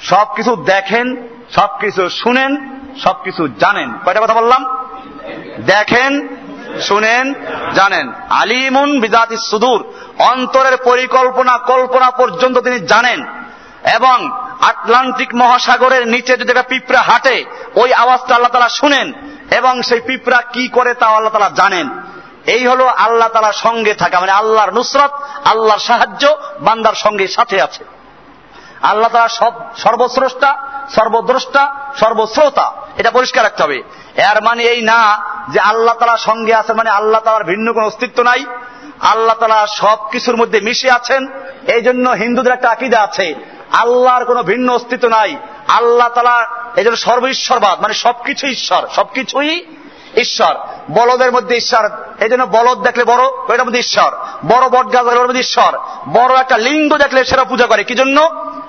সবকিছু দেখেন, সবকিছু শুনেন, সবকিছু জানেন। কয়টা কথা বললাম? দেখেন, শুনেন, জানেন। আলিমুন বিজাতি সুদূর। অন্তরের পরিকল্পনা, কল্পনা পর্যন্ত তিনি জানেন। এবং আটলান্টিক মহাসাগরের নিচে যদি একটা পিঁপড়া হাঁটে, ওই আওয়াজটা আল্লাহ তালা শুনেন এবং সেই পিঁপড়া কি করে তা আল্লাহ তালা জানেন। এই হলো আল্লাহ তালা সঙ্গে থাকা মানে আল্লাহর নুসরত, আল্লাহর সাহায্য, বান্দার সঙ্গে সাথে আছে। আল্লাহ তালা সব সর্বস্রষ্টা, সর্বদ্রষ্টা, সর্বশ্রোতা, এটা পরিষ্কার রাখতে হবে। এর মানে এই না যে আল্লাহ তালা সঙ্গে আছে মানে আল্লাহ তালার ভিন্ন কোন অস্তিত্ব নাই। আল্লাহ তালা সব কিছুর মধ্যে মিশে আছেন এই জন্য হিন্দুদের একটা আকিদা আছে আল্লাহর কোনো ভিন্ন অস্তিত্ব নাই। আল্লাহ তালা এই জন্য সর্ব ঈশ্বরবাদ মানে সবকিছু ঈশ্বর, সবকিছুই ঈশ্বর। বলদের মধ্যে ঈশ্বর, এই জন্য বলদ দেখলে বড় ওইটার মধ্যে ঈশ্বর। বড় বট গাছ ওর মধ্যে ঈশ্বর। বড় একটা লিঙ্গ দেখলে সেটা পূজা করে, কি জন্য?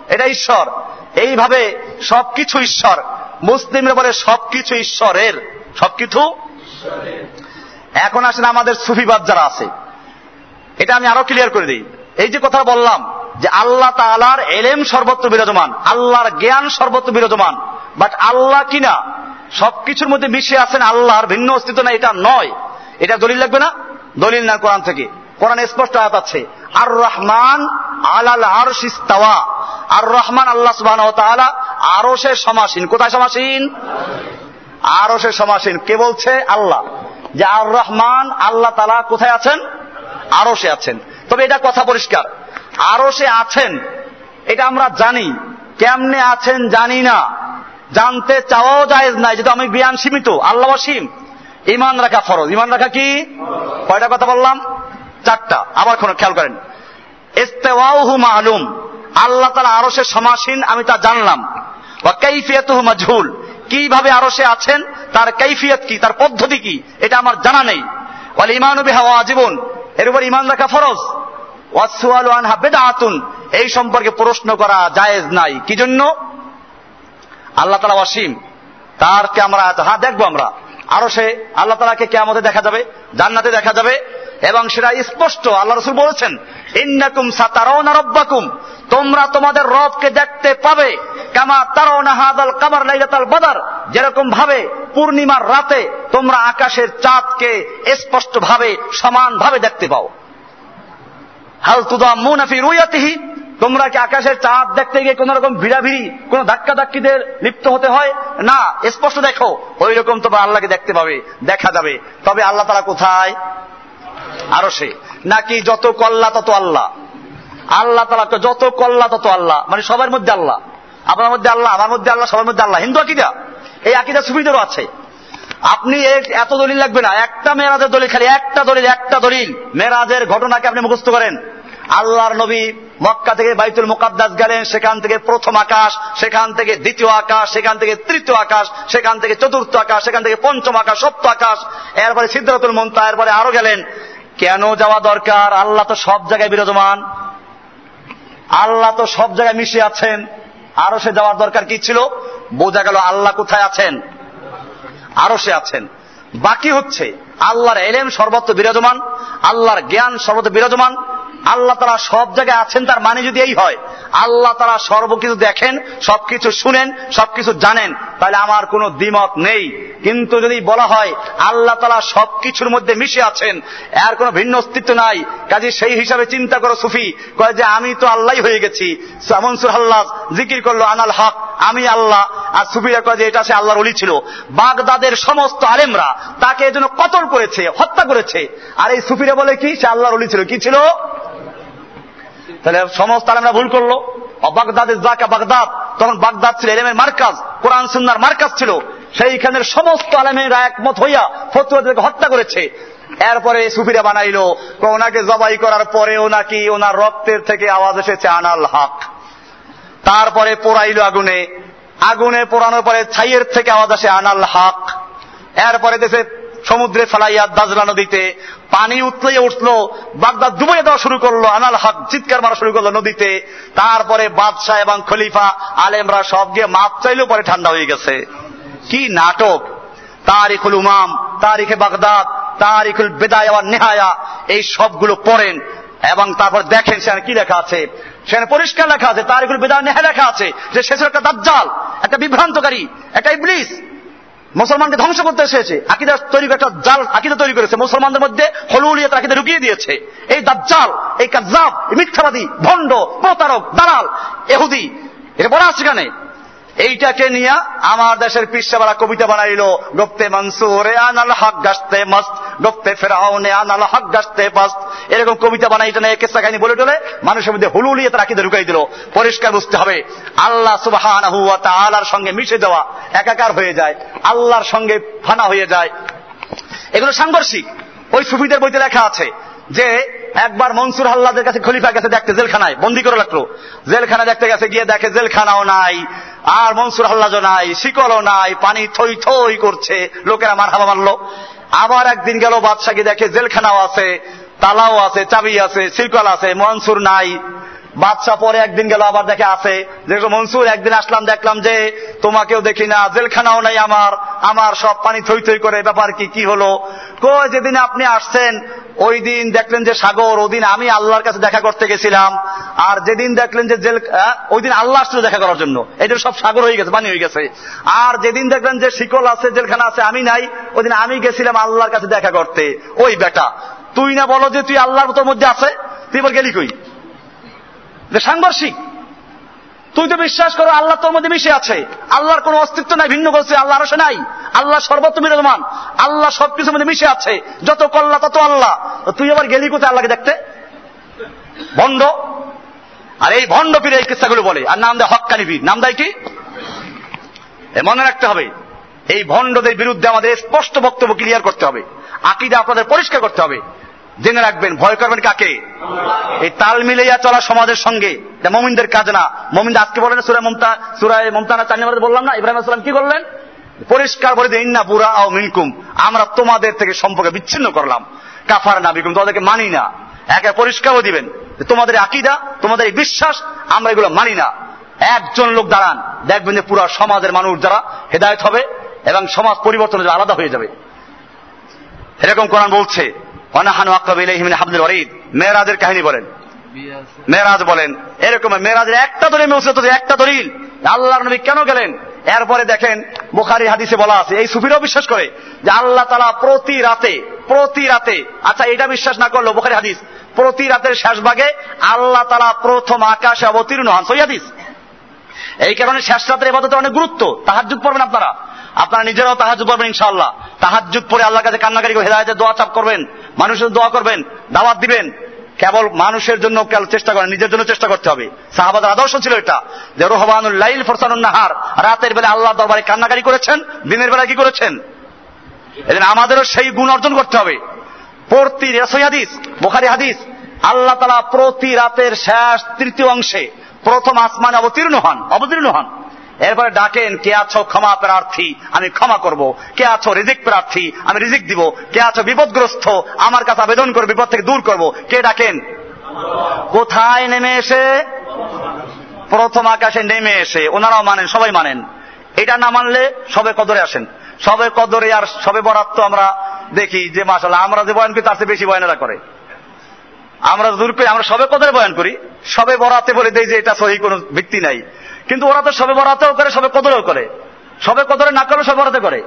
এটা ঈশ্বর। এইভাবে সবকিছু ঈশ্বর। মুসলিমরা বলে সবকিছু ঈশ্বরের, সবকিছু এখন আসেন আমাদের সুফিবাদ যারা আছে। এটা আমি আরও ক্লিয়ার করে দিই। এই যে কথা বললাম যে আল্লাহ তালার এলেম সর্বত্র বিরাজমান, আল্লাহর জ্ঞান সর্বত্র বিরাজমান। বাট আল্লাহ কিনা? সবকিছুর মধ্যে মিশে আছেন আল্লাহর, ভিন্ন অস্তিত্ব না এটা নয়। এটা দলিল লাগবে না? দলিল না কোরআন থেকে। কোরআন স্পষ্ট আয়াত আছে। আর রহমান আলাল আর শিস্তাওয়া আর রহমান আল্লাহ সুবাহ আরও সে সমাসীন। কোথায় সমাসীন? আরও সে সমাসীন। কে বলছে? আল্লাহ। যে আর রহমান আল্লাহ তালা কোথায় আছেন? আরও সে আছেন। তবে এটা কথা পরিষ্কার। আরও সে আছেন। এটা আমরা জানি। কেমনে আছেন জানি না। জানতে চাওয়াও জায়েজ নাই, যেহেতু আমি বিয়ান সীমিত, আল্লাহ অসীম। ইমান রাখা ফরজ। ইমান রাখা কি? কয়টা কথা বললাম? চারটা। আবার কোনো খেয়াল করেন। ইস্তেওয়াহু মালুম। আল্লাহ তালা আরও সে সমাসীন, আমি তা জানলাম। বা কৈফিয়তহু মাজহুল। কীভাবে আরও সে আছেন? তার কৈফিয়ত কি? তার পদ্ধতি কি? এটা আমার জানা নেই। বলে ইমান বিহা জীবন এর উপর ইমান রাখা ফরজ? এই সম্পর্কে প্রশ্ন করা জায়েজ নাই। কি জন্য আল্লাহ তালা অসীম। তারকে আমরা হ্যাঁ দেখব আমরা। আরও সে আল্লাহ তালাকে কেমতে দেখা যাবে, জান্নাতে দেখা যাবে, এবং সেটা স্পষ্ট। আল্লাহ রসুল বলেছেন, ইন্নাকুম সাতারৌনা তোমরা তোমাদের রবকে দেখতে পাবে। কামা তারৌনা কামার লাইলাতাল বাদার। যেরকম ভাবে পূর্ণিমার রাতে তোমরা আকাশের চাঁদকে স্পষ্ট ভাবে সমান ভাবে দেখতে পাও। হাল তুদা তোমরা কি আকাশের চাঁদ দেখতে গিয়ে কোন রকম ভিড়াভিড়ি, কোন ধাক্কা ধাক্কিদের লিপ্ত হতে হয়? না, স্পষ্ট দেখো ওই রকম তোমরা আল্লাহকে দেখতে পাবে, দেখা যাবে। তবে আল্লাহ তারা কোথায়? আরও সে। নাকি যত কল্লা তত আল্লাহ। আল্লাহ তালাকে যত কল্লা তত আল্লাহ। মানে সবার মধ্যে আল্লাহ। আপনার মধ্যে আল্লাহ, আমার মধ্যে আল্লাহ, সবার মধ্যে আল্লাহ। হিন্দু আকিদা? এই আকিদা সুবিধারও আছে। আপনি এত দলিল লাগবে না। একটা মেয়েরাজের দলিল খালি, একটা দলিল একটা দলিল। মেয়েরাজের ঘটনাকে আপনি মুখস্থ করেন। আল্লাহর নবী মক্কা থেকে বাইতুল মুকাদ্দাস গেলেন, সেখান থেকে প্রথম আকাশ, সেখান থেকে দ্বিতীয় আকাশ, সেখান থেকে তৃতীয় আকাশ, সেখান থেকে চতুর্থ আকাশ, সেখান থেকে পঞ্চম আকাশ, সপ্ত আকাশ। এরপরে সিদ্ধাতুল মন্তা এরপরে আরও গেলেন। কেন যাওয়া দরকার? আল্লাহ তো সব জায়গায় বিরাজমান। আল্লাহ তো সব জায়গায় মিশে আছেন। আরও সে যাওয়ার দরকার কি ছিল? বোঝা গেল আল্লাহ কোথায় আছেন। আরও সে আছেন। বাকি হচ্ছে, আল্লাহর এলেম সর্বত্র বিরাজমান, আল্লাহর জ্ঞান সর্বত্র বিরাজমান আল্লাহ তারা সব জায়গায় আছেন, তার মানে যদি এই হয়, আল্লাহ তারা সর্বকিছু দেখেন, সবকিছু শুনেন, সবকিছু জানেন, তাহলে আমার কোনো দ্বিমত নেই। কিন্তু যদি বলা হয়, আল্লাহ তালা সবকিছুর মধ্যে মিশে আছেন, এর কোনো ভিন্ন অস্তিত্ব নাই, কাজে সেই হিসাবে চিন্তা করো সুফি, কয় যে আমি তো আল্লাহ হয়ে গেছি। মনসুর আল্লাহ জিকির করল, আনাল হক, আমি আল্লাহ। আর সুফিরা কয় যে এটা সে আল্লাহর অলি ছিল। বাগদাদের সমস্ত আলেমরা তাকে এজন্য কতল করেছে, হত্যা করেছে। আর এই সুফিরা বলে কি, সে আল্লাহর অলি ছিল। কি ছিল? তাহলে সমস্ত আলেমরা ভুল করল। বাগদাদের জাকা বাগদাদ। তখন বাগদাদ ছিল এলেমের মার্কাজ, কোরআন সুন্নার মার্কাজ ছিল। সেইখানের সমস্ত আলেমেরা একমত হইয়া ফতুয়াদেরকে হত্যা করেছে। এরপরে সুফিরা বানাইলো ওনাকে জবাই করার পরেও নাকি ওনার রক্তের থেকে আওয়াজ এসেছে আনাল হক। তারপরে পোড়াইলো আগুনে। আগুনে পোড়ানোর পরে ছাইয়ের থেকে আওয়াজ আসে আনাল হক। এরপরে দেশে সমুদ্রে ফেলাইয়া দাজলা নদীতে পানি উতলে উঠল, বাগদাদ ডুবে দেওয়া শুরু করল, আনাল হক চিৎকার মারা শুরু করল নদীতে। তারপরে বাদশাহ এবং খলিফা, আলেমরা সব গিয়ে মাপ চাইলেও পরে ঠান্ডা হয়ে গেছে। কি নাটক? তারিখুল উমাম, তারিখে বাগদাদ, তারিখুল বেদায়া নেহায়া, এই সবগুলো পড়েন এবং তারপর দেখেন সেখানে কি লেখা আছে। সেখানে পরিষ্কার লেখা আছে, তারিখুল বেদায় নেহা লেখা আছে যে শেষের একটা দাজ্জাল, একটা বিভ্রান্তকারী, একটা ইবলিস। মুসলমানকে ধ্বংস করতে এসেছে। আকিদা তৈরি একটা জাল আকিদা তৈরি করেছে। মুসলমানদের মধ্যে হলুলিয়াত আকিদা ঢুকিয়ে দিয়েছে। এই দাজ্জাল, এই কাজাব মিথ্যাবাদী, ভণ্ড, প্রতারক, দালাল, এহুদি এটা বলা আছে সেখানে এইটাকে নিয়ে আমার দেশের পিসাবারা কবিতা বানাইল, গপ্তে মনসুরে আনাল হক গাছতে মস্ত গপ্তে ফেরাউনে আনাল হক গাছতে পাস এরকম কবিতা বানাই এটা নিয়ে কেসা কাহিনী বলে টলে মানুষের মধ্যে হুলুলিয়ে তারা কিন্তু ঢুকাই দিল। পরিষ্কার বুঝতে হবে, আল্লাহ সুবাহান তালার সঙ্গে মিশে যাওয়া একাকার হয়ে যায়, আল্লাহর সঙ্গে ফানা হয়ে যায়। এগুলো সাংঘর্ষিক। ওই সুফিদের বইতে লেখা আছে যে একবার মনসুর হাল্লাদের কাছে খলিফা গেছে দেখতে জেলখানায়, বন্দি করে রাখল। জেলখানা দেখতে গেছে, গিয়ে দেখে জেলখানাও নাই, আর মনসুর হাল্লাজও নাই, শিকলও নাই, পানি থই থই করছে, লোকেরা মার হাবা মারলো। আবার একদিন গেল বাদশাকে দেখে জেলখানাও আছে, তালাও আছে, চাবি আছে শিকল আছে, মনসুর নাই। বাদশাহ পরে একদিন গেল, আবার দেখে আছে যে মনসুর, একদিন আসলাম, দেখলাম যে তোমাকেও দেখি না, জেলখানাও নাই আমার আমার সব পানি থই থই করে ব্যাপার কি কি হলো? কই, যেদিন আপনি আসছেন, ওই দিন দেখলেন যে সাগর, ওই দিন আমি আল্লাহর কাছে দেখা করতে গেছিলাম, আর যেদিন দেখলেন যে জেল ওই দিন আল্লাহ আসছিল দেখা করার জন্য। এটা সব সাগর হয়ে গেছে, পানি হয়ে গেছে। আর যেদিন দেখলেন যে শিকল আছে, জেলখানা আছে, আমি নাই, ওই দিন আমি গেছিলাম আল্লাহর কাছে দেখা করতে। ওই বেটা, তুই না বলো যে তুই আল্লাহর তোর মধ্যে আছে? তুই বল গেলি কই? যে সাংঘর্ষিক। তুই তো বিশ্বাস করো আল্লাহ তোর মধ্যে মিশে আছে। আল্লাহর কোনো অস্তিত্ব নাই, ভিন্ন করছে আল্লাহ আরও নাই। আল্লাহ সর্বত্র বিরাজমান। আল্লাহ সবকিছুর মধ্যে মিশে আছে। যত কল্লা, তত আল্লাহ। তুই আবার গেলি কোথায় আল্লাহকে দেখতে? ভণ্ড। আর এই ভণ্ড পীর এই কিস্সাগুলো বলে। আর নাম দেয় হক্কানি পীর। নাম দেয় কি? মনে রাখতে হবে, এই ভণ্ডদের বিরুদ্ধে আমাদের স্পষ্ট বক্তব্য ক্লিয়ার করতে হবে। আকিদা আপনাদের পরিষ্কার করতে হবে। জেনে রাখবেন, ভয় করবেন কাকে? এই তাল মিলাইয়া চলা সমাজের সঙ্গে। মমিনদের কাজ না। মমিন আজকে বলেন সুরায় মমতা, সুরায় মমতানা নম্বরে বললাম না, ইব্রাহিম আসলাম কি করলেন? পরিষ্কার বলে দিন না বুড়া আও মিনকুম। আমরা তোমাদের থেকে সম্পর্ক বিচ্ছিন্ন করলাম। কাফার না বিকুম তোমাদেরকে মানি না। একে পরিষ্কারও দিবেন তোমাদের আকিদা, তোমাদের এই বিশ্বাস, আমরা এগুলো মানি না। একজন লোক দাঁড়ান, দেখবেন যে পুরো সমাজের মানুষ যারা হেদায়ত হবে এবং সমাজ পরিবর্তন আলাদা হয়ে যাবে। এরকম কোরআন বলছে মেয়েরাজের কাহিনী বলেন। মেয়েরাজ বলেন, এরকম মেয়েরাজের একটা দলিল একটা দলিল। আল্লাহর নবী কেন গেলেন? এরপরে দেখেন বুখারি হাদিসে বলা আছে, এই সুফিরও বিশ্বাস করে যে আল্লাহ তালা প্রতি রাতে প্রতি রাতে আচ্ছা এটা বিশ্বাস না করল বুখারি হাদিস, প্রতি রাতের শেষ ভাগে আল্লাহ তালা প্রথম আকাশে অবতীর্ণ হন। সই হাদিস? এই কারণে শেষ রাতের এবাদতের অনেক গুরুত্ব। তাহার যুগ পড়বেন আপনারা। আপনারা নিজেরাও তাহাজুদ পড়বেন ইনশাআল্লাহ। তাহাজুদ পরে আল্লাহর কাছে কান্নাকারি করে হেদায়তের দোয়া চাপ করবেন, মানুষের দোয়া করবেন, দাওয়াত দিবেন। কেবল মানুষের জন্য চেষ্টা করেন, নিজের জন্য চেষ্টা করতে হবে। সাহাবাদের আদর্শ ছিল এটা যে রোহবানুল লাইল নাহার, রাতের বেলা আল্লাহ দরবারে কান্নাকারি করেছেন, দিনের বেলা কি করেছেন? এদিন আমাদেরও সেই গুণ অর্জন করতে হবে। প্রতি রেসই হাদিস, বোখারি হাদিস, আল্লাহ তালা প্রতি রাতের শেষ তৃতীয় অংশে প্রথম আসমানে অবতীর্ণ হন অবতীর্ণ হন। এরপরে ডাকেন, কে আছো? ক্ষমা প্রার্থী, আমি ক্ষমা করব। কে আছো? রিজিক প্রার্থী, আমি রিজিক দিব। কে আছো? বিপদগ্রস্ত, আমার কাছে আবেদন করে, বিপদ থেকে দূর করব। কে ডাকেন? কোথায় নেমে এসে? প্রথম আকাশে নেমে এসে, ওনারাও মানেন, সবাই মানেন। এটা না মানলে সবে কদরে আসেন। সবে কদরে আর সবে বরাত তো আমরা দেখি যে মাসাল আমরা যে বয়ান করি, তার চেয়ে বেশি বয়ানেরা করে। আমরা দূর করে, আমরা সবে কদরে বয়ান করি। সবে বরাতে বলে দেই যে, এটা সহি কোনো ভিত্তি নাই। কিন্তু ওরা তো সবে বরাতেও করে, সবে কদরেও করে। সবে কদরে না করে সবে বরাতে করে।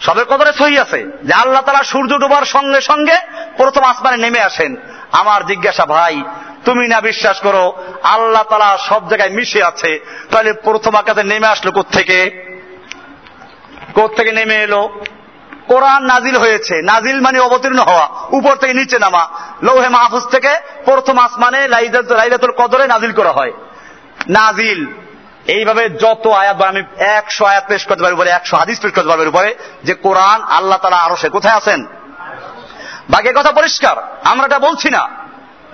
সবে কদরে সহি আছে যে আল্লাহ তালা সূর্য ডোবার সঙ্গে সঙ্গে প্রথম আসমানে নেমে আসেন। আমার জিজ্ঞাসা, ভাই, তুমি না বিশ্বাস করো, আল্লাহ তালা সব জায়গায় মিশে আছে। তাহলে প্রথম আকাশে নেমে আসলো কোত্থেকে? থেকে নেমে এলো? কোরআন নাজিল হয়েছে। নাজিল মানে অবতীর্ণ হওয়া, উপর থেকে নিচে নামা। লৌহে মাহফুজ থেকে প্রথম আসমানে লাইলাতুল কদরে নাজিল করা হয়। নাজিল। এইভাবে যত আয়াত আমি একশো আয়াত পেশ করতে পারি, উপরে একশো হাদিস পেশ করতে পারবে উপরে যে কোরআন, আল্লাহ তালা আরও সে কোথায় আছেন? বাকি কথা পরিষ্কার। আমরা এটা বলছি না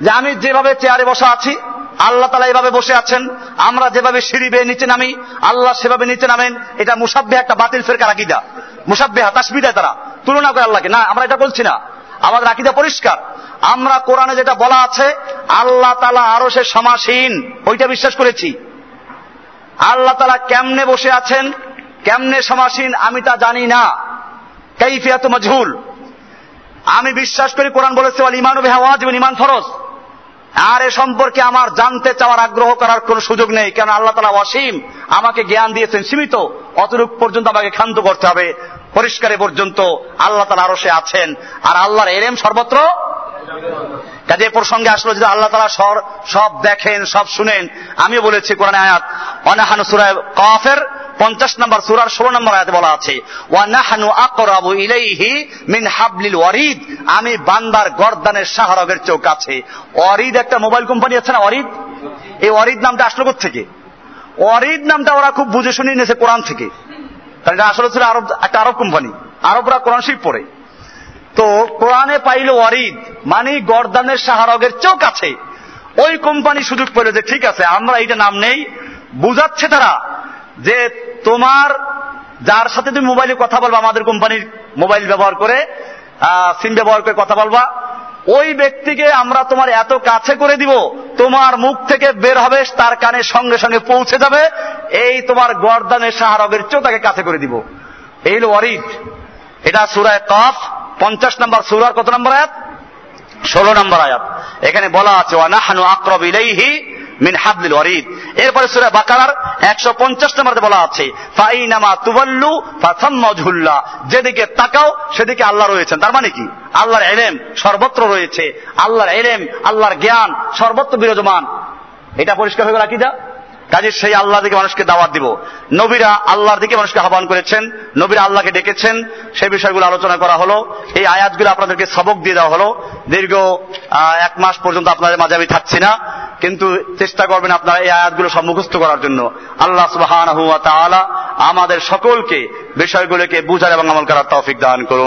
যে আমি যেভাবে চেয়ারে বসা আছি, আল্লাহ তালা এভাবে বসে আছেন, আমরা যেভাবে সিঁড়ি বেয়ে নিচে নামি, আল্লাহ সেভাবে নিচে নামেন, এটা মুসাব্বে একটা বাতিল ফেরকার আকিদা। মুসাব্বে তাসবি দেয় তারা। তুলনা করে আল্লাহকে। না, আমরা এটা বলছি না। আমাদের আকিদা পরিষ্কার। আমরা কোরআনে যেটা বলা আছে, আল্লাহ তালা আরও সে সমাসীন, ওইটা বিশ্বাস করেছি। আল্লাহ তালা কেমনে বসে আছেন? কেমনে সমাসীন? আমি তা জানি না। কাইফিয়াত মজহুল। আমি বিশ্বাস করি কোরআন বলেছে ইমান বেহাওয়াজ এবং ইমান ফরজ। আর এ সম্পর্কে আমার জানতে চাওয়ার আগ্রহ করার কোন সুযোগ নেই কেন আল্লাহ তালা অসীম। আমাকে জ্ঞান দিয়েছেন, সীমিত। অতটুক পর্যন্ত আমাকে ক্ষান্ত করতে হবে। পরিষ্কারে পর্যন্ত আল্লাহ তালা আরও সে আছেন। আর আল্লাহর এরেম সর্বত্র কাজে প্রসঙ্গে আসলো যে আল্লাহ তালা সর সব দেখেন, সব শুনেন। আমিও বলেছি কোরআন আয়াত অনাহান সুরায় কফের পঞ্চাশ নম্বর সুরার ষোলো নম্বর আয়াতে বলা আছে, ওয়ানাহানু আকরাবু ইলাইহি মিন হাবলিল ওয়ারিদ আমি বান্দার গর্দানের শাহরগের চোখ আছে। ওয়ারিদ একটা মোবাইল কোম্পানি আছে না, ওয়ারিদ? এই ওয়ারিদ নামটা আসলো থেকে ওয়ারিদ নামটা ওরা খুব বুঝে শুনে নিয়েছে কোরআন থেকে। কারণ এটা আসলে ছিল আরব একটা আরব কোম্পানি। আরবরা কোরআন শিব পড়ে তো কোরআনে পাইল ওয়ারিদ মানে গর্দানের সাহারগের চোখ আছে। ওই কোম্পানি সুযোগ পেল যে, ঠিক আছে, আমরা এইটা নাম নেই। বুঝাচ্ছে তারা যে, তোমার, যার সাথে তুমি মোবাইলে কথা বলবা, আমাদের কোম্পানির মোবাইল ব্যবহার করে সিম ব্যবহার করে কথা বলবা, ওই ব্যক্তিকে আমরা তোমার এত কাছে করে দিব, তোমার মুখ থেকে বের হবে, তার কানে সঙ্গে সঙ্গে পৌঁছে যাবে, এই তোমার গর্দানের সাহারগের চোখ তাকে কাছে করে দিব। এই ওয়ারিদ। এটা সুরায় কফ। পঞ্চাশ নম্বর সুরার কত নম্বর আয়াত? ষোলো নম্বর আয়াত। এখানে বলা আছে ওয়ানাহানু আক্রব ইলাইহি মিন হাবলিল ওয়ারিদ। এরপরে সূরা বাকারার 150 নম্বরে বলা আছে ফাইনামা তুওয়াল্লু ফাসাম্মাজহুল্লাহ যেদিকে তাকাও, সেদিকে আল্লাহ রয়েছেন। তার মানে কি? আল্লাহর ইলম সর্বত্র রয়েছে। আল্লাহর ইলম আল্লাহর জ্ঞান সর্বত্র বিরাজমান। এটা পরিষ্কার হয়ে গেল আকিদা? কাজে সেই আল্লাহ দিকে মানুষকে দাওয়াত দিব। নবীরা আল্লাহর দিকে মানুষকে আহ্বান করেছেন, নবীরা আল্লাহকে ডেকেছেন। সেই বিষয়গুলো আলোচনা করা হলো। এই আয়াতগুলো আপনাদেরকে সবক দিয়ে দেওয়া হলো। দীর্ঘ এক মাস পর্যন্ত আপনাদের মাঝে আমি থাকছি না। কিন্তু চেষ্টা করবেন আপনারা এই আয়াতগুলো সব মুখস্থ করার জন্য। আল্লাহ সুবাহ আমাদের সকলকে বিষয়গুলোকে বুঝার এবং আমল করার তৌফিক দান করুন।